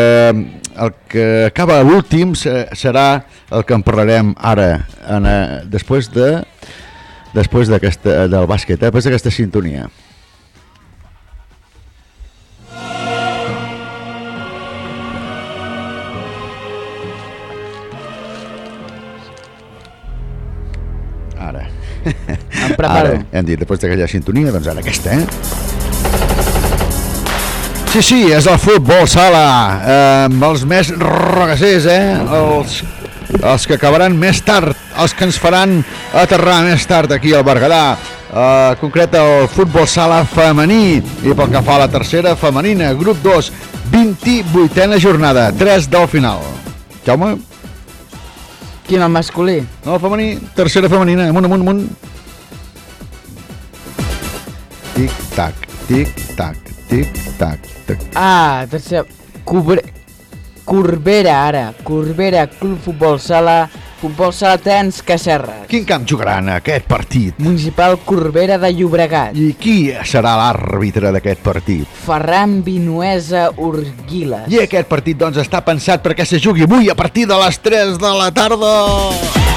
A: el que acaba l'últim se- serà el que en parlarem ara, en, eh, després de després del bàsquet, eh, després d'aquesta sintonia. Ara.
N: Em preparo.
A: Ara, hem dit, després d'aquella sintonia, doncs ara aquesta, eh? Sí, sí, és el futbol sala, eh, amb els més regassers, eh? Els, els que acabaran més tard, els que ens faran aterrar més tard aquí al Berguedà. Eh, concret el futbol sala femení i pel que fa a la tercera femenina, grup 2, 28a jornada, 3 del final. Jaume?
N: Quin, el masculí?
A: No, el femení, tercera femenina, amunt, amunt, amunt. Tic-tac, tic-tac, tic-tac. tic.
N: Ah, tercera... Cubre... Corbera, ara. Corbera, Club Futbol Sala, Futbol Sala Trans Cacerra.
A: Quin camp jugaran aquest partit?
N: Municipal Corbera de Llobregat.
A: I qui serà l'àrbitre d'aquest partit?
N: Ferran Vinuesa Urguila.
A: I aquest partit doncs està pensat perquè se jugui avui a partir de les 3 de la tarda.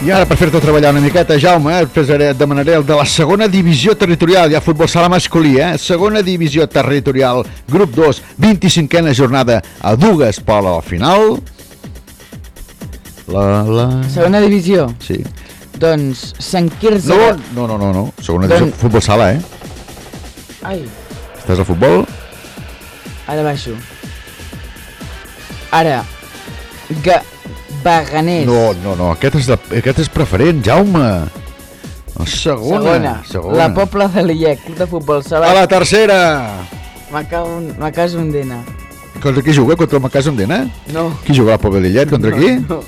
A: I ara, per fer-te treballar una miqueta, Jaume, pesaré, et demanaré el de la segona divisió territorial, ja futbol sala masculí, eh? Segona divisió territorial, grup 2, 25a jornada, a dues per al final. La, la...
N: Segona divisió.
A: Sí.
N: Doncs Sant Quirze...
A: No, no, no, no, no. segona divisió,
N: Doncs-
A: futbol sala, eh?
N: Ai,
A: Estàs a futbol?
N: ara baixo. Ara, Ga... Baganers.
A: No, no, no, aquest és, de, aquest és preferent, Jaume. La segona.
N: Segona. La Pobla de Lillet, Club de Futbol Sala.
A: A la tercera.
N: Me cago en- me caso un dena.
A: Contra qui juga? Contra el Macàs Ondena?
N: No.
A: Qui juga a la Pobla de Lillet? Contra qui?
N: No.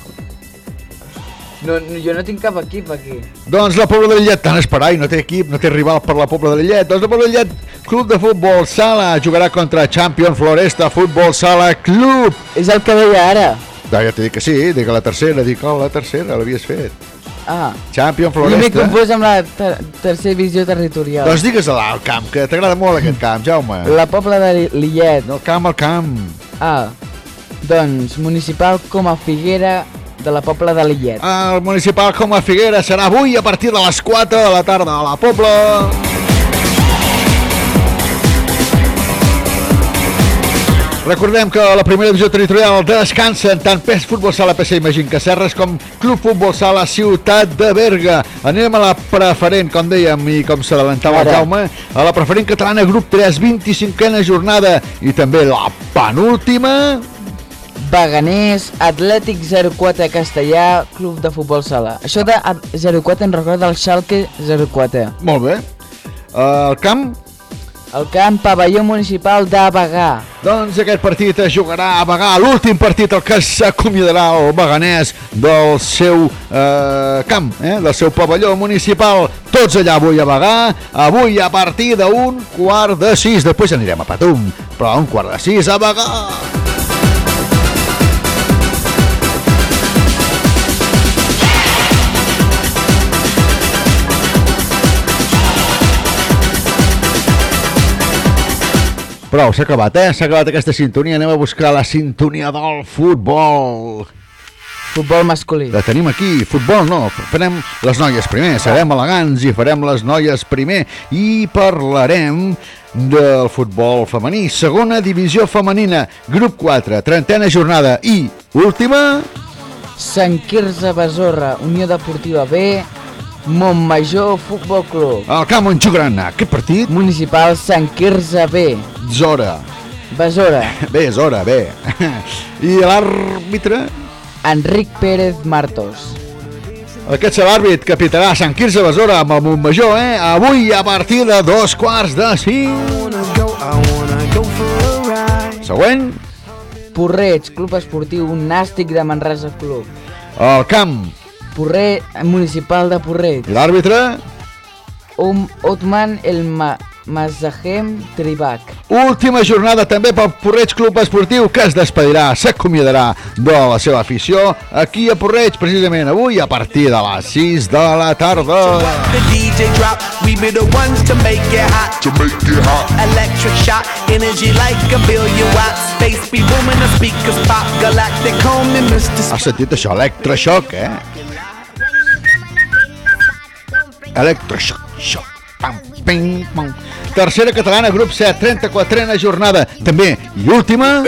N: No, no, jo no tinc cap equip aquí.
A: Doncs la Pobla de Lillet, tant esperar i no té equip, no té rival per la Pobla de Lillet. Doncs la Pobla de Lillet, Club de Futbol Sala, jugarà contra Champion Floresta Futbol Sala Club.
N: És el que deia ara.
A: Ah, ja t'he dit que sí, dic a la tercera, dic oh, la tercera, l'havies fet.
N: Ah.
A: Champion
N: Jo m'he
A: Floresta.
N: confós amb la ter tercera divisió territorial.
A: Doncs digues a l'alt camp, que t'agrada molt aquest camp, Jaume.
N: La Pobla de Li- Lillet.
A: No, camp al camp.
N: Ah, doncs municipal com a Figuera de la Pobla de Lillet.
A: El municipal com a Figuera serà avui a partir de les 4 de la tarda a la Pobla. Recordem que a la primera divisió territorial descansen tant PES Futbol Sala PC Imagín Cacerres com Club Futbol Sala Ciutat de Berga. Anem a la preferent, com dèiem i com s'adelantava. Jaume, a la preferent catalana grup 3, 25a jornada i també la penúltima
N: Baganers, Atlètic 04 Castellà, Club de Futbol Sala. Això de a- 04 em recorda el Schalke 04.
A: Molt bé. El camp?
N: El camp Pavelló Municipal de Bagà.
A: Doncs aquest partit es jugarà a Bagà, l'últim partit el que s'acomiadarà el Baganès del seu eh, camp, eh, del seu pavelló municipal. Tots allà avui a Bagà, avui a partir d'un quart de sis, després anirem a Patum, però un quart de sis a Bagà. Prou, s'ha acabat, eh? S'ha acabat aquesta sintonia. Anem a buscar la sintonia del futbol.
N: Futbol masculí.
A: La tenim aquí. Futbol no, farem les noies primer. Serem elegants i farem les noies primer. I parlarem del futbol femení. Segona divisió femenina, grup 4, trentena jornada i última...
N: Sant Quirze Besorra, Unió Deportiva B, Montmajor Futbol Club.
A: El camp on jugaran aquest partit?
N: Municipal Sant Quirze B.
A: Zora.
N: Besora. <laughs>
A: Bé, és hora, bé. <laughs> I l'àrbitre?
N: Enric Pérez Martos.
A: Aquest serà l'àrbit que pitarà Sant Quirze Besora amb el Montmajor, eh? Avui a partir de dos quarts de cinc. Següent.
N: Porreig, Club Esportiu Nàstic de Manresa Club.
A: El camp.
N: Porrer Municipal de Porreig.
A: L'àrbitre?
N: Um, Otman El Ma Mazahem Tribac.
A: Última jornada també pel Porreig Club Esportiu que es despedirà, s'acomiadarà de la seva afició aquí a Porreig, precisament avui a partir de les 6 de la tarda. Has sentit això? Electroshock, eh? Electroshock, shock. Pam, ping, pam. Tercera catalana, grup 7, 34a jornada. També, i última...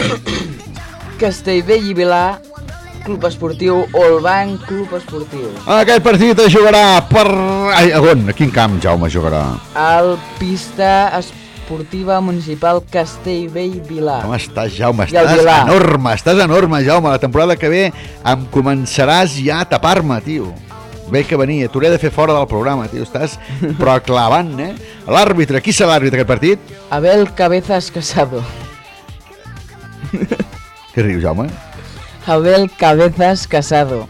A: <coughs>
N: Castellbell i Vilà, Club Esportiu Olban Club Esportiu.
A: Aquest partit es jugarà per... Ai, on? A quin camp, Jaume, jugarà?
N: El pista esportiva municipal Castellbell Vilà.
A: Com estàs, Jaume? Estàs enorme, estàs enorme, Jaume. La temporada que ve em començaràs ja a tapar-me, tio. Ve que venia, t'hauré de fer fora del programa, tio. Estàs però clavant, eh? L'àrbitre, qui serà l'àrbitre aquest partit?
N: Abel Cabezas Casado.
A: Què rius, Jaume?
N: Abel Cabezas Casado.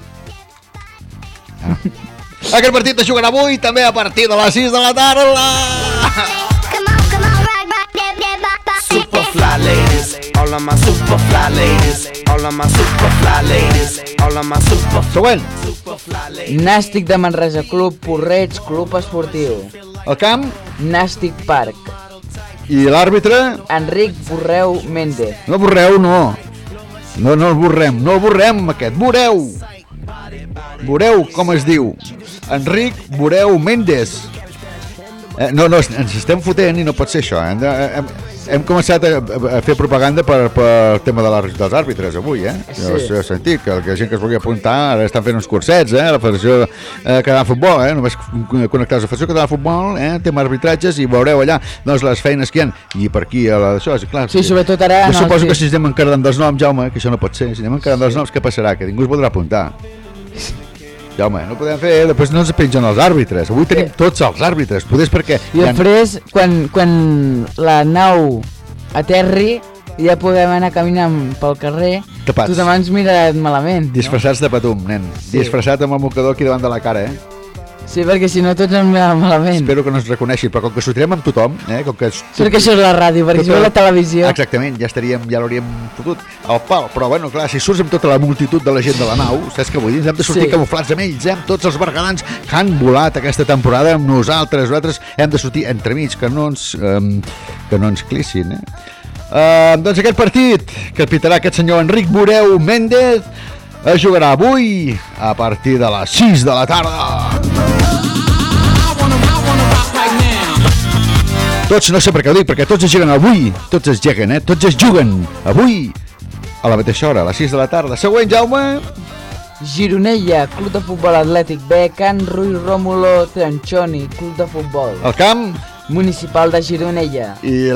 A: Aquest partit es jugarà avui també a partir de les 6 de la tarda.
O: Superfly ladies, all of my superfly ladies, all of my superfly ladies, all of my super.
A: Següent.
N: Nàstic de Manresa Club, Porreig, Club Esportiu.
A: El camp?
N: Nàstic Park.
A: I l'àrbitre?
N: Enric Borreu Méndez.
A: No borreu, no. No, no el borrem, no el borrem aquest, boreu. Boreu, com es diu? Enric Boreu Méndez. Eh, no, no, ens estem fotent i no pot ser això. eh? Hem, de, hem, hem començat a, a fer propaganda per, per el tema de la, dels àrbitres avui, eh?
N: Sí.
A: Jo, jo he sentit que la gent que es vulgui apuntar ara estan fent uns cursets, eh? La Federació eh, Catalana de Futbol, eh? Només connectar a la Federació Catalana de Futbol, eh? Tema arbitratges i veureu allà doncs, les feines que hi ha. I per aquí, a la, això, és clar.
N: Sí, sobretot ara
A: Jo
N: el
A: suposo
N: que-
A: que si anem encarregant dels noms, Jaume, que això no pot ser, si anem encarregant dels noms, què passarà? Que ningú es voldrà apuntar. Jaume, no podem fer, després no ens pengen els àrbitres. Avui tenim tots els àrbitres, potser perquè...
N: I després, quan, quan la nau aterri, ja podem anar caminant pel carrer,
A: Tapats.
N: tothom ens mira malament.
A: Disfressats de patum, nen.
N: Sí.
A: Disfressat amb el mocador aquí davant de la cara, eh?
N: Sí, perquè si no tots ens miren malament.
A: Espero que no ens reconeixin, però com que sortirem amb tothom, eh? Com que...
N: Sort que això és la ràdio, perquè si
A: Tota-
N: no la televisió...
A: Exactament, ja estaríem, ja l'hauríem fotut al pal, però bueno, clar, si surts amb tota la multitud de la gent de la nau, saps què vull dir? Ens hem de sortir
N: Sí.
A: camuflats amb ells, eh? amb tots els bergadans que han volat aquesta temporada amb nosaltres, nosaltres hem de sortir entremig, que no ens, um, que no ens clissin, eh? Uh, doncs aquest partit que pitarà aquest senyor Enric Boreu Méndez es jugarà avui a partir de les 6 de la tarda. Tots, no sé per què ho dic, perquè tots es juguen avui, tots es lleguen, eh? Tots es juguen avui, a la mateixa hora, a les 6 de la tarda. Següent, Jaume.
N: Gironella, Club de Futbol Atlètic B, Can Rui Rómulo Tranchoni, Club de Futbol.
A: El camp.
N: Municipal de Gironella.
A: I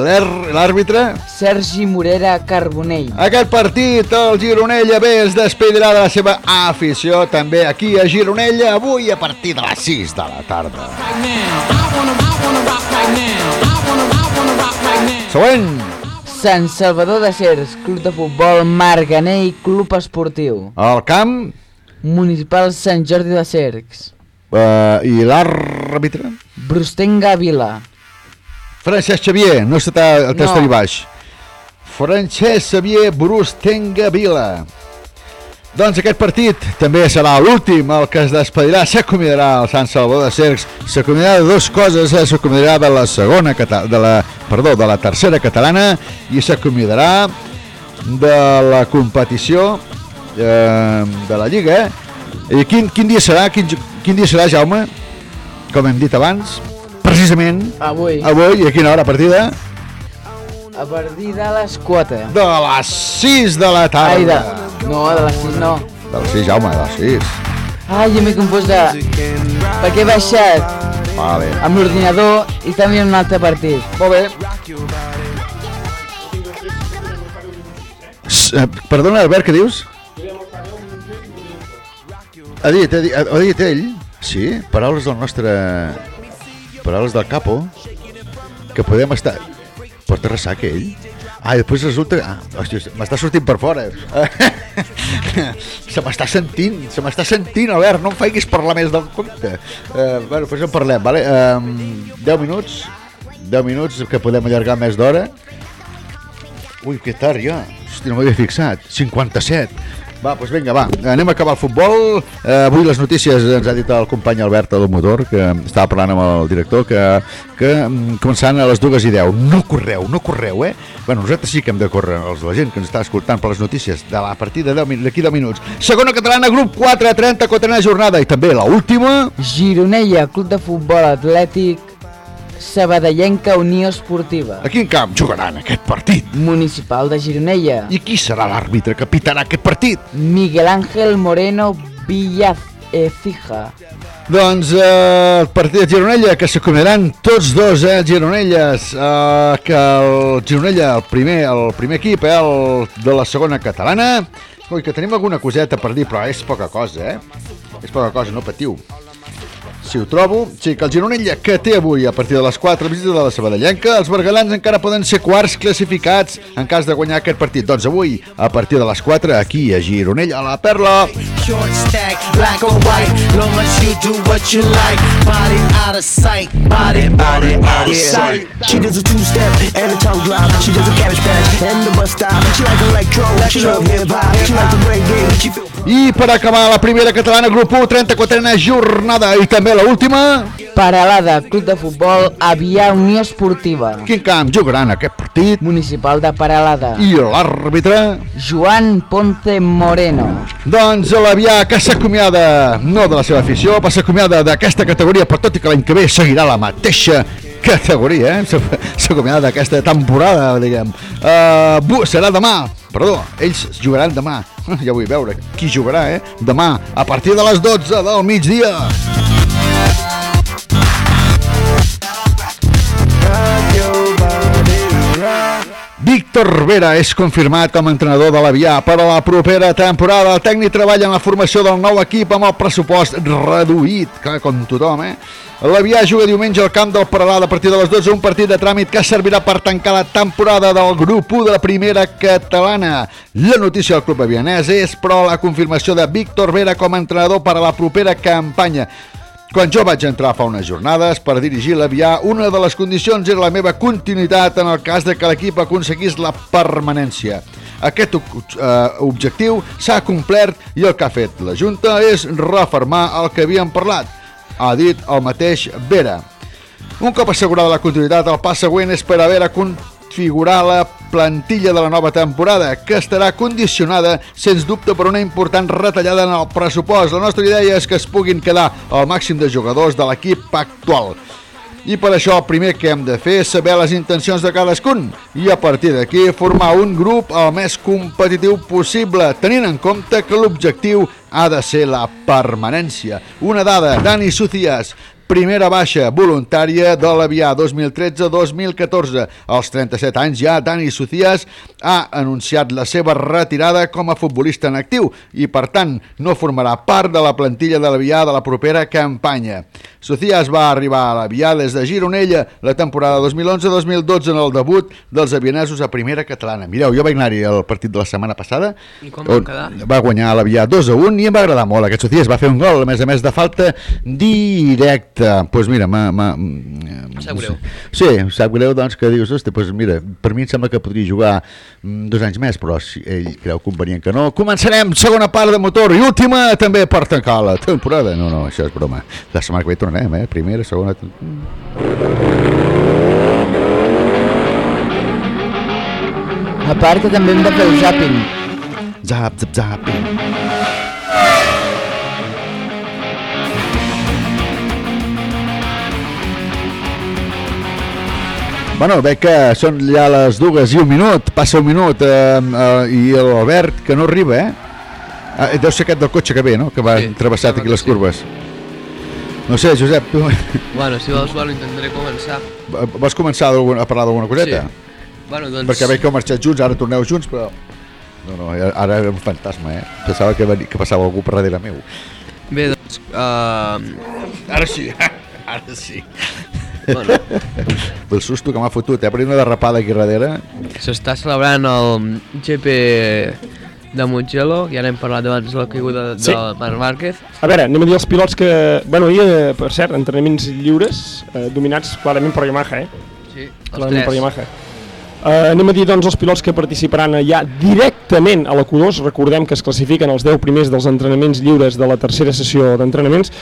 A: l'àrbitre?
N: Sergi Morera Carbonell.
A: Aquest partit, el Gironella B es despedirà de la seva afició també aquí a Gironella avui a partir de les 6 de la tarda. Següent.
N: Sant Salvador de Cers, Club de Futbol Marganell, Club Esportiu.
A: El camp.
N: Municipal Sant Jordi de Cercs.
A: Uh, I l'àrbitre?
N: Brustenga Vila.
A: Francesc Xavier, no està el test
N: No.
A: baix. Francesc Xavier Brustenga Vila. Doncs aquest partit també serà l'últim, el que es despedirà, s'acomiadarà el Sant Salvador de Cercs, s'acomiadarà de dues coses, s'acomiadarà de la segona, de la, perdó, de la tercera catalana i s'acomiadarà de la competició eh, de la Lliga. Eh? I quin, quin dia serà, quin, quin dia serà, Jaume? Com hem dit abans, precisament
N: Avui.
A: avui, i a quina hora, a partir de?
N: A partir de les 4.
A: De les 6 de la tarda.
N: Ai, de... No, de les 6 no.
A: De les 6, Jaume, de les 6.
N: Ai, jo m'he confós de... Perquè he baixat
A: Vale.
N: amb l'ordinador i està mirant un altre partit.
A: Molt bé. S eh, perdona, Albert, què dius? Ha dit, ha dit, ha dit ell, sí, paraules del nostre... Paraules del capo, que podem estar... Porta ressaca, ell? Ah, i després resulta... Ah, hòstia, m'està sortint per fora. <laughs> se m'està sentint, se m'està sentint, Albert, no em faiguis parlar més del compte. Uh, bueno, després en parlem, vale? Um, 10 minuts, 10 minuts que podem allargar més d'hora. Ui, que tard ja. Hosti, no m'havia fixat. 57. Va, doncs vinga, va. Anem a acabar el futbol. Eh, avui les notícies ens ha dit el company Albert del motor, que estava parlant amb el director, que, que mm, començant a les dues i 10. No correu, no correu, eh? Bueno, nosaltres sí que hem de córrer, els la gent que ens està escoltant per les notícies, de la partida de 10 min- d'aquí 10 minuts. Segona catalana, grup 4, 30, quatrena jornada. I també la última...
N: Gironella, Club de Futbol Atlètic, Sabadellenca Unió Esportiva.
A: A quin camp jugaran aquest partit?
N: Municipal de Gironella.
A: I qui serà l'àrbitre que pitarà aquest partit?
N: Miguel Ángel Moreno Villaz Ecija.
A: Doncs eh, el partit de Gironella, que s'acomiadaran tots dos, eh, Gironelles, eh, que el Gironella, el primer, el primer equip, eh, el de la segona catalana, Ui, que tenim alguna coseta per dir, però és poca cosa, eh? És poca cosa, no patiu. Si ho trobo. Sí, que el Gironella, que té avui a partir de les 4 visita de la Sabadellenca, els bergalans encara poden ser quarts classificats en cas de guanyar aquest partit. Doncs avui, a partir de les 4, aquí a Gironella, a la Perla.
O: Short stack, black or white, long as you do what you like. Body out of sight, body, body out of sight. She does a two-step and a tongue drop. She does a cabbage patch and the bus stop. She like electro, she love hip-hop. She like the reggae, she feel
A: I per acabar la primera catalana, grup 1, 34a jornada i també la última.
N: Paralada, Club de Futbol, Avià Unió Esportiva.
A: Quin camp jugaran aquest partit?
N: Municipal de Paralada.
A: I l'àrbitre?
N: Joan Ponce Moreno.
A: Doncs l'Avià que s'acomiada no de la seva afició, però s'acomiada d'aquesta categoria, per tot i que l'any que ve seguirà la mateixa categoria, eh? S'acomiada d'aquesta temporada, diguem. Uh, serà demà, perdó, ells jugaran demà. <laughs> Ja vull veure qui jugarà, eh? Demà, a partir de les 12 del migdia. Víctor Vera és confirmat com a entrenador de l'Avià per a la propera temporada. El tècnic treballa en la formació del nou equip amb el pressupost reduït, clar, com tothom, eh? L'Avià juga diumenge al camp del Paralada a partir de les 12, un partit de tràmit que servirà per tancar la temporada del grup 1 de la primera catalana. La notícia del club avianès és, però, la confirmació de Víctor Vera com a entrenador per a la propera campanya. Quan jo vaig entrar fa unes jornades per dirigir l'Avià, una de les condicions era la meva continuïtat en el cas de que l'equip aconseguís la permanència. Aquest eh, objectiu s'ha complert i el que ha fet la Junta és refermar el que havíem parlat, ha dit el mateix Vera. Un cop assegurada la continuïtat, el pas següent és per haver a configurar la plantilla de la nova temporada, que estarà condicionada, sens dubte, per una important retallada en el pressupost. La nostra idea és que es puguin quedar el màxim de jugadors de l'equip actual. I per això el primer que hem de fer és saber les intencions de cadascun i a partir d'aquí formar un grup el més competitiu possible, tenint en compte que l'objectiu ha de ser la permanència. Una dada, Dani Sucias, primera baixa voluntària de l'Avià 2013-2014. Als 37 anys ja Dani Sucias ha anunciat la seva retirada com a futbolista en actiu i per tant no formarà part de la plantilla de l'Avià de la propera campanya. Sucias va arribar a l'Avià des de Gironella la temporada 2011-2012 en el debut dels avianesos a primera catalana. Mireu, jo vaig anar-hi al partit de la setmana passada
L: I com
A: on
L: quedar?
A: va guanyar l'Avià 2 a 1 i em va agradar molt aquest Sucias, va fer un gol a més a més de falta directa doncs pues mira, m'ha... m'ha-
L: Em sap greu.
A: Sí, em sap greu doncs que dius, hosti, pues mira, per mi em sembla que podria jugar mm, dos anys més, però si ell creu convenient que no. Començarem segona part de motor i última també per tancar la temporada. No, no, això és broma. La setmana que ve tornarem, eh? Primera, segona...
N: A part que també hem de fer el zapping.
A: Zap, zap, zapping. Bueno, veig que són ja les dues i un minut, passa un minut, eh, eh, i l'Albert, que no arriba, eh? Ah, deu ser aquest del cotxe que ve, no?, que va sí, travessat aquí les curves. No sé, Josep, tu
L: Bueno, si vols, bueno, intentaré començar.
A: vas començar a parlar d'alguna coseta?
L: Bueno, doncs...
A: Perquè veig que heu marxat junts, ara torneu junts, però... No, no, ara era un fantasma, eh? Pensava que, venia, que passava algú per darrere meu.
L: Bé, doncs... Uh...
A: Ara sí, <laughs> ara sí. <laughs>
L: Bueno.
A: El susto que m'ha fotut, eh? Per una derrapada aquí darrere.
L: S'està celebrant el GP de Mugello, ja n'hem parlat abans de la caiguda de,
P: Sí.
L: de Marc Márquez.
P: A veure, anem a dir als pilots que... Bueno, hi ha, per cert, entrenaments lliures, eh, dominats clarament per Yamaha, eh?
L: Sí, els
P: clarament per. Yamaha. Uh, anem a dir doncs els pilots que participaran ja directament a la Q2 recordem que es classifiquen els 10 primers dels entrenaments lliures de la tercera sessió d'entrenaments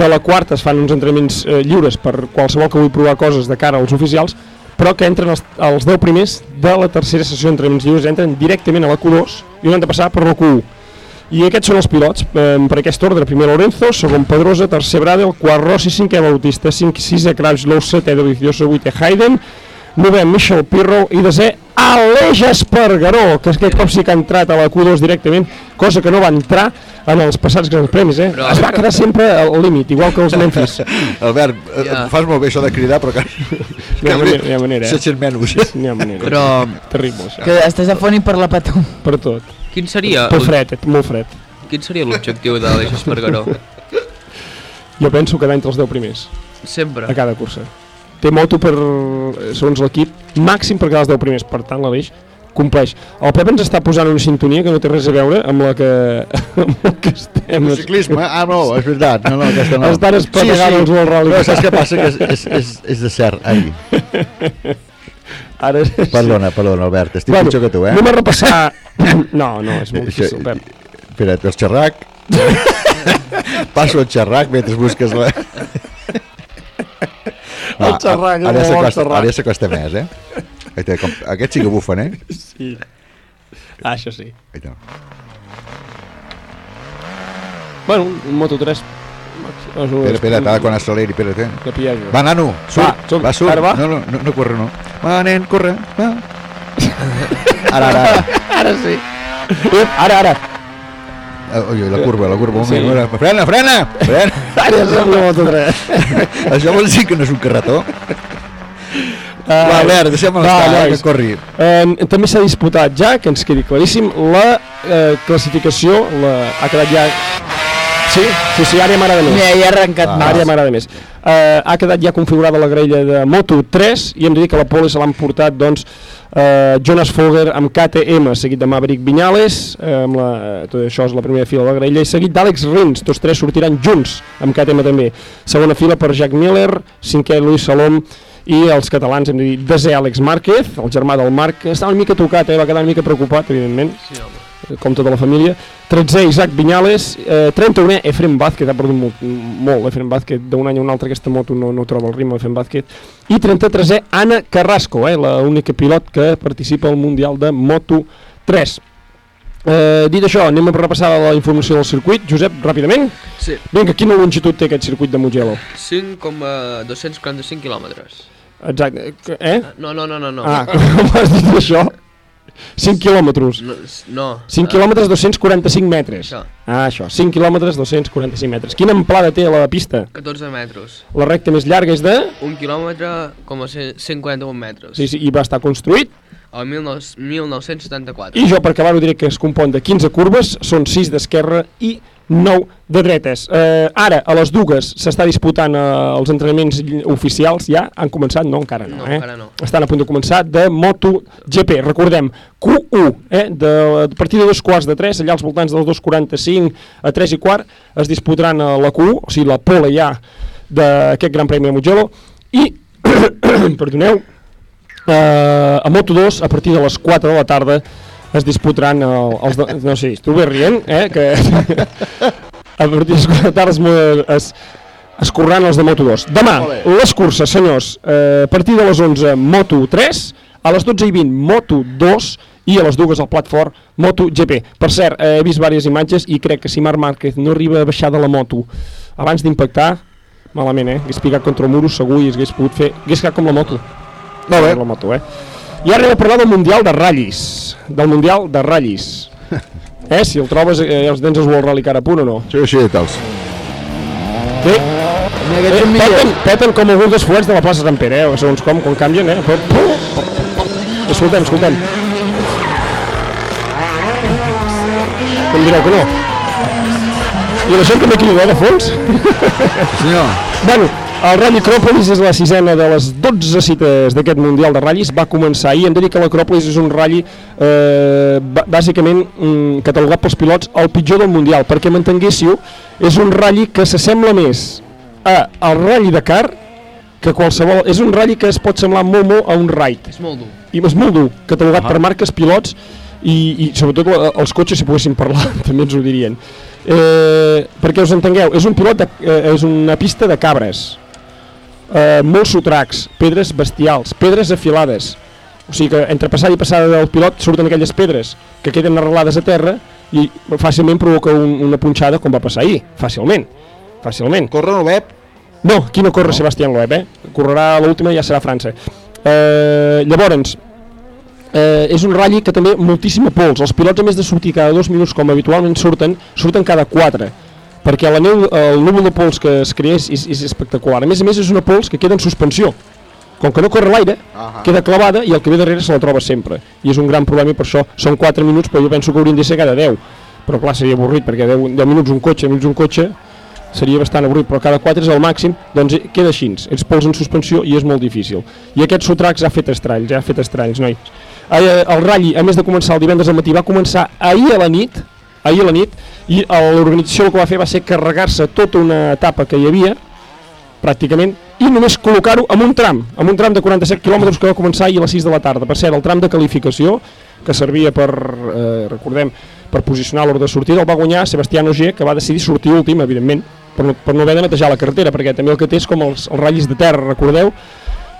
P: que a la quarta es fan uns entrenaments eh, lliures per qualsevol que vulgui provar coses de cara als oficials però que entren els, els 10 primers de la tercera sessió d'entrenaments lliures entren directament a la Q2 i no han de passar per la Q1 i aquests són els pilots, eh, per aquest ordre, primer Lorenzo, segon Pedrosa, tercer Bradel, quart Rossi, cinquè Bautista, cinc, sisè Crouchlou, setè Dovizioso, vuitè Hayden, novè Michel Pirro i desè Aleix Espargaró, que aquest cop sí que ha entrat a la Q2 directament, cosa que no va entrar en els passats grans premis, eh?
A: Però-
P: Es va quedar sempre al límit, igual que els Memphis. <laughs>
A: Albert, ja.
P: Ja.
A: fas molt bé això de cridar, però que...
P: N'hi ha manera, n'hi ha manera, eh?
A: Se sent menys.
P: N'hi ha manera.
L: Però...
P: Terrible, això.
N: Que estàs afònic per la petó.
P: Per tot.
L: Quin seria...
P: Per fred, eh? molt fred.
L: Quin seria l'objectiu de l'Aleix Espargaró? <laughs>
P: Jo penso quedar entre els 10 primers.
L: Sempre.
P: A cada cursa. Té moto per, segons l'equip, màxim per quedar els 10 primers. Per tant, l'Aleix compleix. El Pep ens està posant una sintonia que no té res a veure amb la que, <laughs> amb la que estem.
A: El ciclisme? Ah, no, és veritat. No, no, aquesta no.
P: Estan espetegant els World Rally.
A: No, saps què passa? Que és, és, és, és de cert. Ai.
P: Ara...
A: Perdona, perdona, Albert. Estic
P: Bueno,
A: pitjor que tu, eh?
P: anem a repassar- No, no, és molt difícil, Pep.
A: Espera't, el xerrac. Passo el xerrac mentre busques la...
P: El xerrac,
A: ara, ja s'acosta-
P: xerrac.
A: ara ja s'acosta més, eh? Aita, com, aquests sí que bufen, eh?
P: Sí. Ah, això sí.
A: Aita.
P: Bueno, un Moto3.
A: Espera, espera, ara quan acceleri, espera't, eh?
P: Que pillaré.
A: Va, nano, surt,
P: Va, surt.
A: va, surt.
P: Ara va?
A: No, no, no, no corre, no. Va, nen, corre, va. <laughs> Ara, ara, ara.
P: Ara sí. Ara, ara.
A: Ah, Ui, la curva, la curva, un
P: Sí.
A: moment. Frena, frena, frena.
P: Ara ja sembla Moto3.
A: Això vol dir que no és un carretó?
P: Uh,
A: Va, Albert, deixem-lo estar, eh, que corri.
P: Eh, també s'ha disputat ja, que ens quedi claríssim, la eh, classificació la, ha quedat ja... Sí, sí, sí, àrea mare de més.
N: Mira, ja ha arrencat
P: ah,
N: més.
P: Àrea de més. Eh, ha quedat ja configurada la grella de Moto3 i hem de dir que la pole se l'han portat doncs, eh, Jonas Folger amb KTM, seguit de Maverick Viñales, eh, amb la, tot això és la primera fila de la grella, i seguit d'Àlex Rins, tots tres sortiran junts amb KTM també. Segona fila per Jack Miller, cinquè Luis Salom, i els catalans, hem de dir, desè Àlex Márquez, el germà del Marc, que està una mica tocat, eh, va quedar una mica preocupat, evidentment,
L: Sí, home.
P: Eh, com tota la família. 13è Isaac Viñales, eh, 31è Efrem Vázquez, ha perdut molt, molt Efrem Vázquez, d'un any a un altre aquesta moto no, no troba el ritme Efrem Vázquez, i 33è Anna Carrasco, eh, l'única pilot que participa al Mundial de Moto 3. Eh, dit això, anem a repassar la informació del circuit. Josep, ràpidament.
L: Sí.
P: Vinga, quina longitud té aquest circuit de Mugello?
L: 5,245 quilòmetres.
P: Exacte. Eh?
L: No, no, no, no. no.
P: Ah, <laughs> com has dit això? 5 quilòmetres.
L: No, no.
P: 5 quilòmetres 245 metres.
L: Això.
P: Ah, això. 5 quilòmetres 245 metres. Quina amplada té la pista?
L: 14 metres.
P: La recta més llarga és de...
L: Un quilòmetre com a 141 metres.
P: Sí, sí, i va estar construït.
L: El 19, 1974.
P: I jo, per acabar-ho, diré que es compon de 15 curves, són 6 d'esquerra i 9 de dretes. Eh, ara, a les dues, s'està disputant eh, els entrenaments oficials, ja han començat? No, encara no.
L: No,
P: eh?
L: encara no.
P: Estan a punt de començar de MotoGP. Recordem, Q1, eh, de, a partir de dos quarts de 3, allà als voltants dels 2.45 a 3 i quart, es disputaran a la Q1, o sigui, la pole ja d'aquest Gran Premi de Mugello, i, <coughs> perdoneu, eh, a Moto2, a partir de les 4 de la tarda, es disputaran el, els... De, no sé, tu ve rient, eh? Que <laughs> a partir de les 4 de la tarda es, es, es correran els de Moto2. Demà, les curses, senyors, eh, a partir de les 11, Moto3, a les 12 i 20, Moto2, i a les dues al plat fort MotoGP. Per cert, eh, he vist diverses imatges i crec que si Marc Márquez no arriba a baixar de la moto abans d'impactar, malament, eh? Hagués picat contra el muro segur i hagués pogut fer... Hagués quedat com la moto.
A: Molt bé.
P: La moto, eh? I ara anem a parlar del Mundial de Ratllis. Del Mundial de Ratllis. <laughs> Eh, si el trobes, eh, els tens els World Rally cara a punt o no?
A: Sí, sí, tals.
P: Bé, eh, peten, peten com alguns dels fuets de la plaça Sant Pere, eh? segons com, quan canvien, eh? Pum, pum, pum, pum. Escoltem, escoltem. Em direu que no. I la gent també crida, eh, de fons?
A: Senyor.
P: Bueno, el Rally Acròpolis és la sisena de les 12 cites d'aquest Mundial de Ratllis. Va començar ahir. Hem de dir que l'Acròpolis és un rally eh, bà- bàsicament mm, catalogat pels pilots el pitjor del Mundial. Perquè m'entenguéssiu, és un rally que s'assembla més a, al Rally Dakar que qualsevol... És un rally que es pot semblar molt, molt a un raid.
L: És molt dur.
P: I és molt dur, catalogat per marques, pilots i, i sobretot els cotxes, si poguessin parlar, <laughs> també ens ho dirien. Eh, perquè us entengueu, és un pilot de, eh, és una pista de cabres, eh, molts sotracs, pedres bestials, pedres afilades. O sigui que entre passada i passada del pilot surten aquelles pedres que queden arrelades a terra i fàcilment provoca un, una punxada com va passar ahir, fàcilment. Fàcilment.
A: Corre el web?
P: No, aquí no corre no. Sebastián Loeb, eh? Correrà l'última i ja serà França. Eh, llavors, eh, és un ratll que també moltíssima pols. Els pilots, a més de sortir cada dos minuts com habitualment surten, surten cada quatre perquè la neu, el núvol de pols que es crea és, és, espectacular. A més a més és una pols que queda en suspensió. Com que no corre l'aire,
A: Ahà.
P: queda clavada i el que ve darrere se la troba sempre. I és un gran problema per això són 4 minuts, però jo penso que haurien de ser cada 10. Però clar, seria avorrit, perquè 10, 10 minuts un cotxe, 10 minuts un cotxe, seria bastant avorrit, però cada 4 és el màxim, doncs queda així, ets pols en suspensió i és molt difícil. I aquest sotracs ha fet estralls, ha fet estralls, nois. Eh, El ratll, a més de començar el divendres al matí, va començar ahir a la nit, ahir a la nit, i l'organització el que va fer va ser carregar-se tota una etapa que hi havia, pràcticament, i només col·locar-ho en un tram, en un tram de 47 quilòmetres que va començar ahir a les 6 de la tarda. Per cert, el tram de qualificació, que servia per, eh, recordem, per posicionar l'ordre de sortida, el va guanyar Sebastián Ogier, que va decidir sortir últim, evidentment, per no, per no haver de netejar la carretera, perquè també el que té és com els, els ratllis de terra, recordeu?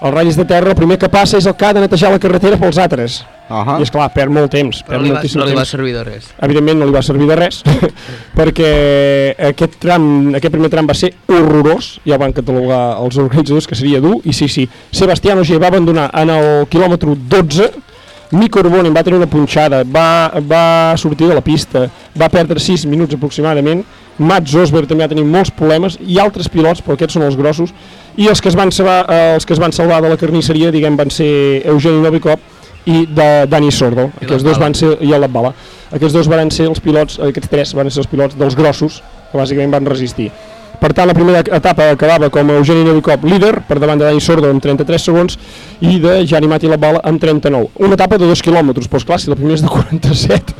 P: Els ratllis de terra, el primer que passa és el que ha de netejar la carretera pels altres.
A: Uh -huh.
P: I és clar, perd molt temps.
L: Però
P: Perd
L: no li va- no li va servir de res.
P: Evidentment no li va servir de res, <laughs> perquè aquest tram, aquest primer tram va ser horrorós, ja van catalogar els organitzadors que seria dur, i sí, sí, Sebastián Ogier va abandonar en el quilòmetre 12, Mico Urbonen va tenir una punxada, va, va sortir de la pista, va perdre 6 minuts aproximadament, Mats Osberg també va tenir molts problemes, i altres pilots, però aquests són els grossos, i els que es van salvar, eh, els que es van salvar de la carnisseria, diguem, van ser Eugeni Novikov i de Dani Sordo.
L: I
P: Aquests dos van ser, i el Latvala. Aquests dos van ser els pilots, aquests tres van ser els pilots dels grossos, que bàsicament van resistir. Per tant, la primera etapa acabava com a Eugeni Novikov líder, per davant de Dani Sordo amb 33 segons, i de Jani Mati Latvala amb 39. Una etapa de 2 quilòmetres, però esclar, si la primera és de 47,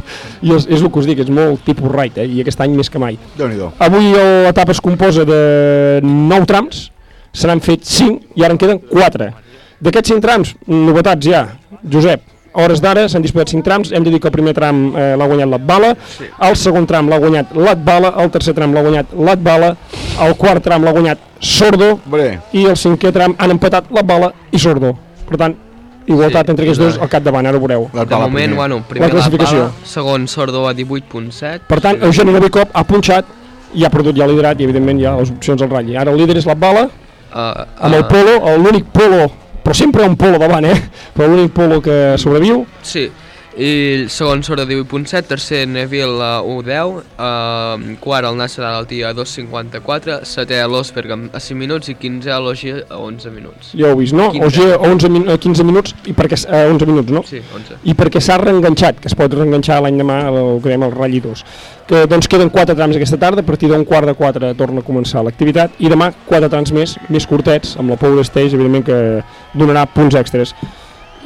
P: i és, és el que us dic, és molt tipus right, eh? i aquest any més que mai. Avui l'etapa es composa de 9 trams, se n'han fet 5 i ara en queden 4. D'aquests 5 trams, novetats ja, Josep, a hores d'ara s'han disputat 5 trams, hem de dir que el primer tram eh, l'ha guanyat Latvala, sí. el segon tram l'ha guanyat Latvala, el tercer tram l'ha guanyat Latvala, el quart tram l'ha guanyat Sordo
A: Bé.
P: i el cinquè tram han empatat Latvala i Sordo. Per tant, igualtat sí, entre aquests dos al capdavant, ara ho veureu.
L: De moment, bueno, primer
P: la classificació.
L: Segon Sordo a 18.7.
P: Per tant, Eugeni Novikov ha punxat i ha perdut ja el liderat i evidentment hi ha les opcions al ratll. Ara el líder és Latvala,
L: Uh,
P: amb el polo, el- l'únic polo, però sempre hi ha un polo davant, eh? Però l'únic polo que sobreviu,
L: Sí, i el segon Sordo 18.7, tercer Neville a 1.10, uh, quart el Nasser Alti a 2.54, setè l'Osberg a 5 minuts i 15 a l'Ogier a 11 minuts.
P: ja ho vist, no?
L: 15.
P: Ogier a 11 min a 15 minuts, i perquè, a 11 minuts, no?
L: Sí, 11.
P: I perquè s'ha reenganxat, que es pot reenganxar l'any demà el que dèiem el Rally 2. Que, doncs queden 4 trams aquesta tarda, a partir d'un quart de 4 torna a començar l'activitat, i demà 4 trams més, més curtets, amb la Power Stage, evidentment que donarà punts extres.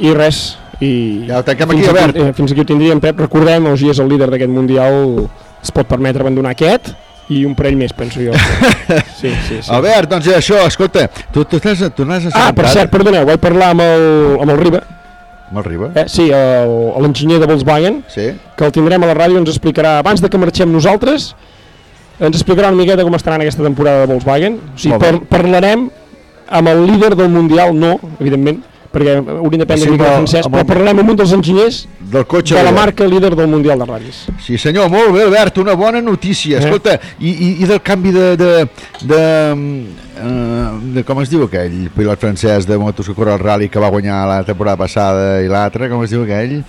P: I res, i
A: ja tanquem aquí, Albert.
P: eh, fins aquí ho tindríem, Pep. Recordem, Ogier és el líder d'aquest Mundial, es pot permetre abandonar aquest, i un parell més, penso jo. <laughs> Sí, sí, sí.
A: Albert, doncs això, escolta, tu, tu t'has tu n'has
P: Ah, per cert, perdoneu, vaig parlar amb el, amb el Riba,
A: Amb el Riba?
P: eh? sí, l'enginyer de Volkswagen,
A: sí.
P: que el tindrem a la ràdio, ens explicarà, abans de que marxem nosaltres, ens explicarà una miqueta com estarà en aquesta temporada de Volkswagen. O sigui, par parlarem amb el líder del Mundial, no, evidentment, perquè hauríem de prendre
A: Sí,
P: sí, mica de
A: el-
P: francès, però
A: el-
P: parlarem amb un dels enginyers
A: del cotxe
P: de la marca líder del Mundial de Ràdios.
A: Sí senyor, molt bé Albert, una bona notícia.
P: Eh?
A: Escolta, i, i, i del canvi de, de, de, uh, de com es diu aquell pilot francès de motos que corre el rally que va guanyar la temporada passada i l'altre, com es diu aquell?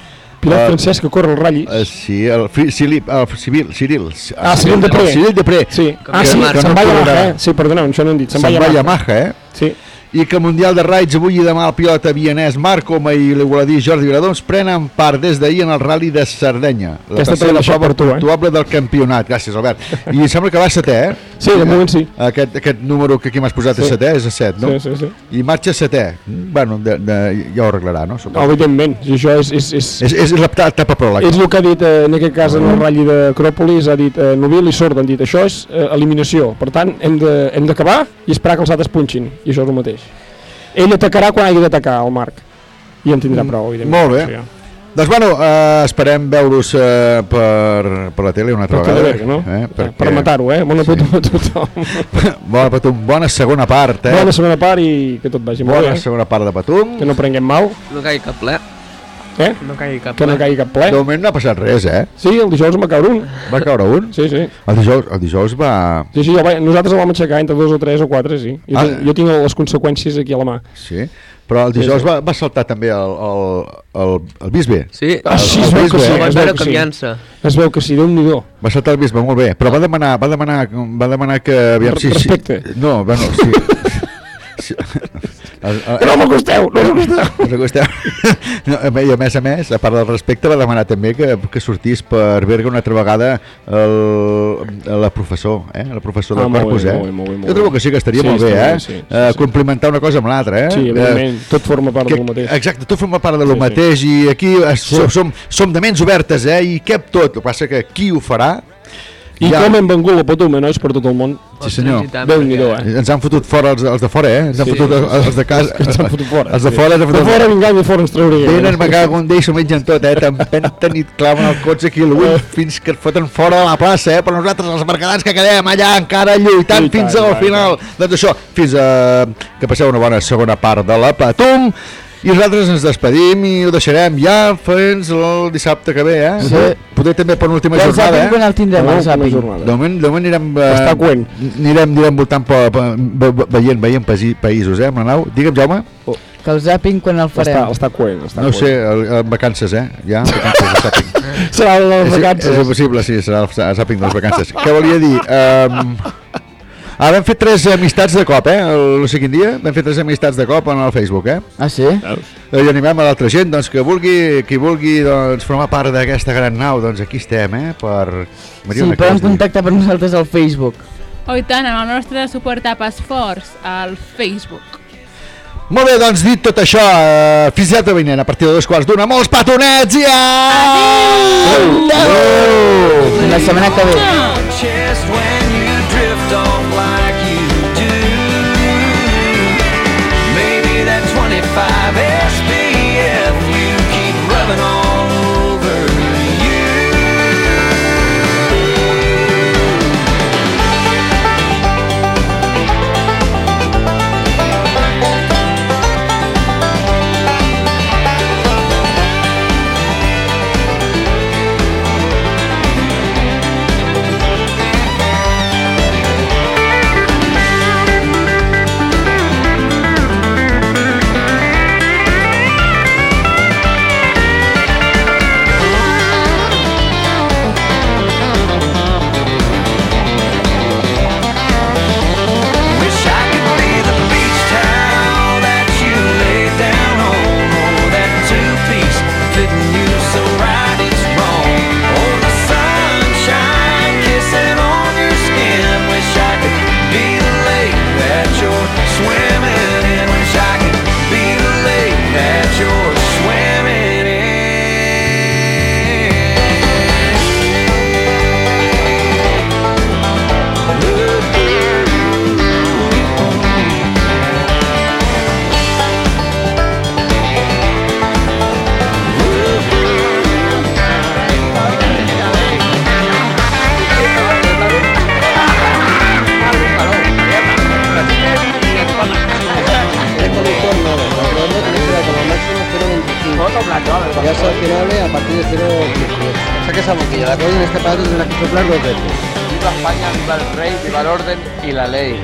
P: Pilot
A: Eh,
P: francès que corre el ratll.
A: Uh, sí, el, Fi- Cyril, el Civil, Cyril.
P: Ah, Cyril Depré.
A: El Cyril Depré.
P: Sí.
A: Que-
P: Ah, sí, se'n
A: no
P: va a Yamaha, eh? Sí, perdoneu, això no hem dit. Se'n va a
A: Se'n va a
P: Yamaha.
A: Yamaha, eh?
P: Sí.
A: I que Mundial de Raids avui i demà el pilot vienès Marc Coma i l'igualadí Jordi Viladons prenen part des d'ahir en el Rally de Sardenya. La
P: Aquesta te
A: tercera prova
P: per tu, eh?
A: puntuable del campionat. Gràcies, Albert. I em sembla que va a setè, eh?
P: Sí, de moment sí.
A: Aquest, aquest número que aquí m'has posat
P: Sí.
A: és setè, és a set, no?
P: Sí, sí, sí.
A: I marxa setè. Bueno, de, de, ja ho arreglarà, no? Suposo.
P: Evidentment, i això és... és, és...
A: És, és l'etapa pròleg.
P: És el que ha dit, eh, en aquest cas, en el ratll d'Acròpolis, ha dit eh, Novil i Sord, han dit, això és eh, eliminació. Per tant, hem d'acabar i esperar que els altres punxin. I això és el mateix. Ell atacarà quan hagi d'atacar, el Marc. I en tindrà prou, evidentment.
A: Molt bé.
P: Ja.
A: Doncs bueno, eh, esperem veure-us eh, per, per la tele una altra
P: Per
A: vegada.
P: No?
A: Eh,
P: Per, per matar-ho, eh? <laughs> Bona sí. a tothom.
A: Bona Patum, bona segona part, eh?
P: Bona segona part i que tot vagi molt
A: Bona
P: bé.
A: segona part de Patum.
P: Que no prenguem mal.
L: No caigui cap ple.
P: Eh?
L: No caigui cap
P: Que no caigui cap ple.
A: De moment no ha passat res, eh?
P: Sí, el dijous va caure un.
A: Va caure un?
P: Sí, sí.
A: El dijous, el dijous va...
P: Sí, sí, vaig- nosaltres el vam aixecar entre dos o tres o quatre, sí. Jo,
A: Ah.
P: tinc, jo tinc les conseqüències aquí a la mà.
A: Sí, però el
P: Sí,
A: dijous
P: sí.
A: va, va saltar també el, el, el, el bisbe.
L: Sí,
P: Ah, sí, es veu que sí.
L: Va
P: Es veu que sí. Es veu que sí, Déu-n'hi-do.
A: Va saltar el bisbe, molt bé, però va demanar, va demanar, va demanar que... Aviam,
P: respecte.
A: Si, no, bueno, sí. <laughs> sí.
P: Que no m'acosteu, no m'acosteu. <laughs>
A: No. <laughs> No, I a més a més, a part del respecte, va demanar també que, que sortís per Berga una altra vegada el, la professor, eh? la professor del
P: Ah,
A: Corpus,
P: bé,
A: eh?
P: molt bé, molt bé, molt
A: Jo trobo que sí que estaria
P: Sí,
A: molt bé, eh?
P: bé, sí, sí,
A: Eh, Complimentar una cosa amb l'altra, eh?
P: Sí, evidentment,
A: Eh,
P: tot forma part
A: que-
P: del mateix.
A: Exacte, tot forma part de lo
P: Sí, sí.
A: mateix i aquí eh, som, som, som de ments obertes, eh? I cap tot. El que passa que qui ho farà...
P: I com hem vengut la potuma, nois, per tot el món.
A: Sí, senyor.
P: Déu-n'hi-do, eh?
A: Ens han fotut fora els, els de fora, eh? Ens han
P: Sí,
A: fotut
P: sí,
A: els, els de <laughs> casa.
P: Ens han fotut fora.
A: Els de
P: sí.
A: fora. ens han
P: De
A: fotut-
P: fora vingam i fora ens traurien.
A: Venen, me cago en Déu, s'ho mengen tot, eh? T'empenten <laughs> i et claven el cotxe aquí a l'ull fins que et foten fora de la plaça, eh? Però nosaltres, els mercadants que quedem allà encara lluitant
P: I tant,
A: fins
P: i
A: al
P: tant,
A: final. Doncs això, fins a... que passeu una bona segona part de la Patum. I nosaltres ens despedim i ho deixarem ja fins el dissabte que ve, eh?
N: Sí.
A: Poder també per l'última
N: el
A: jornada, eh?
N: quan el tindrem, el
A: jornada. De moment, de moment anirem... Eh,
P: Està coent.
A: Anirem, anirem voltant per, per, ve- ve- veient, veient paï- països, eh, amb la nau. Digue'm, Jaume.
N: Que el zàping quan el farem?
P: Està, està coent, està
A: No ho
P: coent.
A: sé, el, el, vacances, eh? Ja, vacances de zàping. <laughs>
P: Serà les
A: És-
P: vacances.
A: És impossible, sí, serà el zà- zàping de les vacances. Què volia dir? Um, ah, vam fer tres amistats de cop, eh? El, sé quin dia, vam fer tres amistats de cop en el Facebook, eh?
N: Ah, sí?
A: I animem a l'altra gent, doncs, que vulgui, qui vulgui doncs, formar part d'aquesta gran nau, doncs aquí estem, eh? Per...
N: Sí,
A: Mariona, què
N: poden contactar per nosaltres al Facebook.
B: Oh, i tant, amb el nostre suport a Pasforts al Facebook.
A: Molt bé, doncs dit tot això, eh, fins ja vinent, a partir de dos quarts d'una, molts petonets i adéu! Adéu!
N: Fins la setmana que ve.
O: chest
R: y la ley.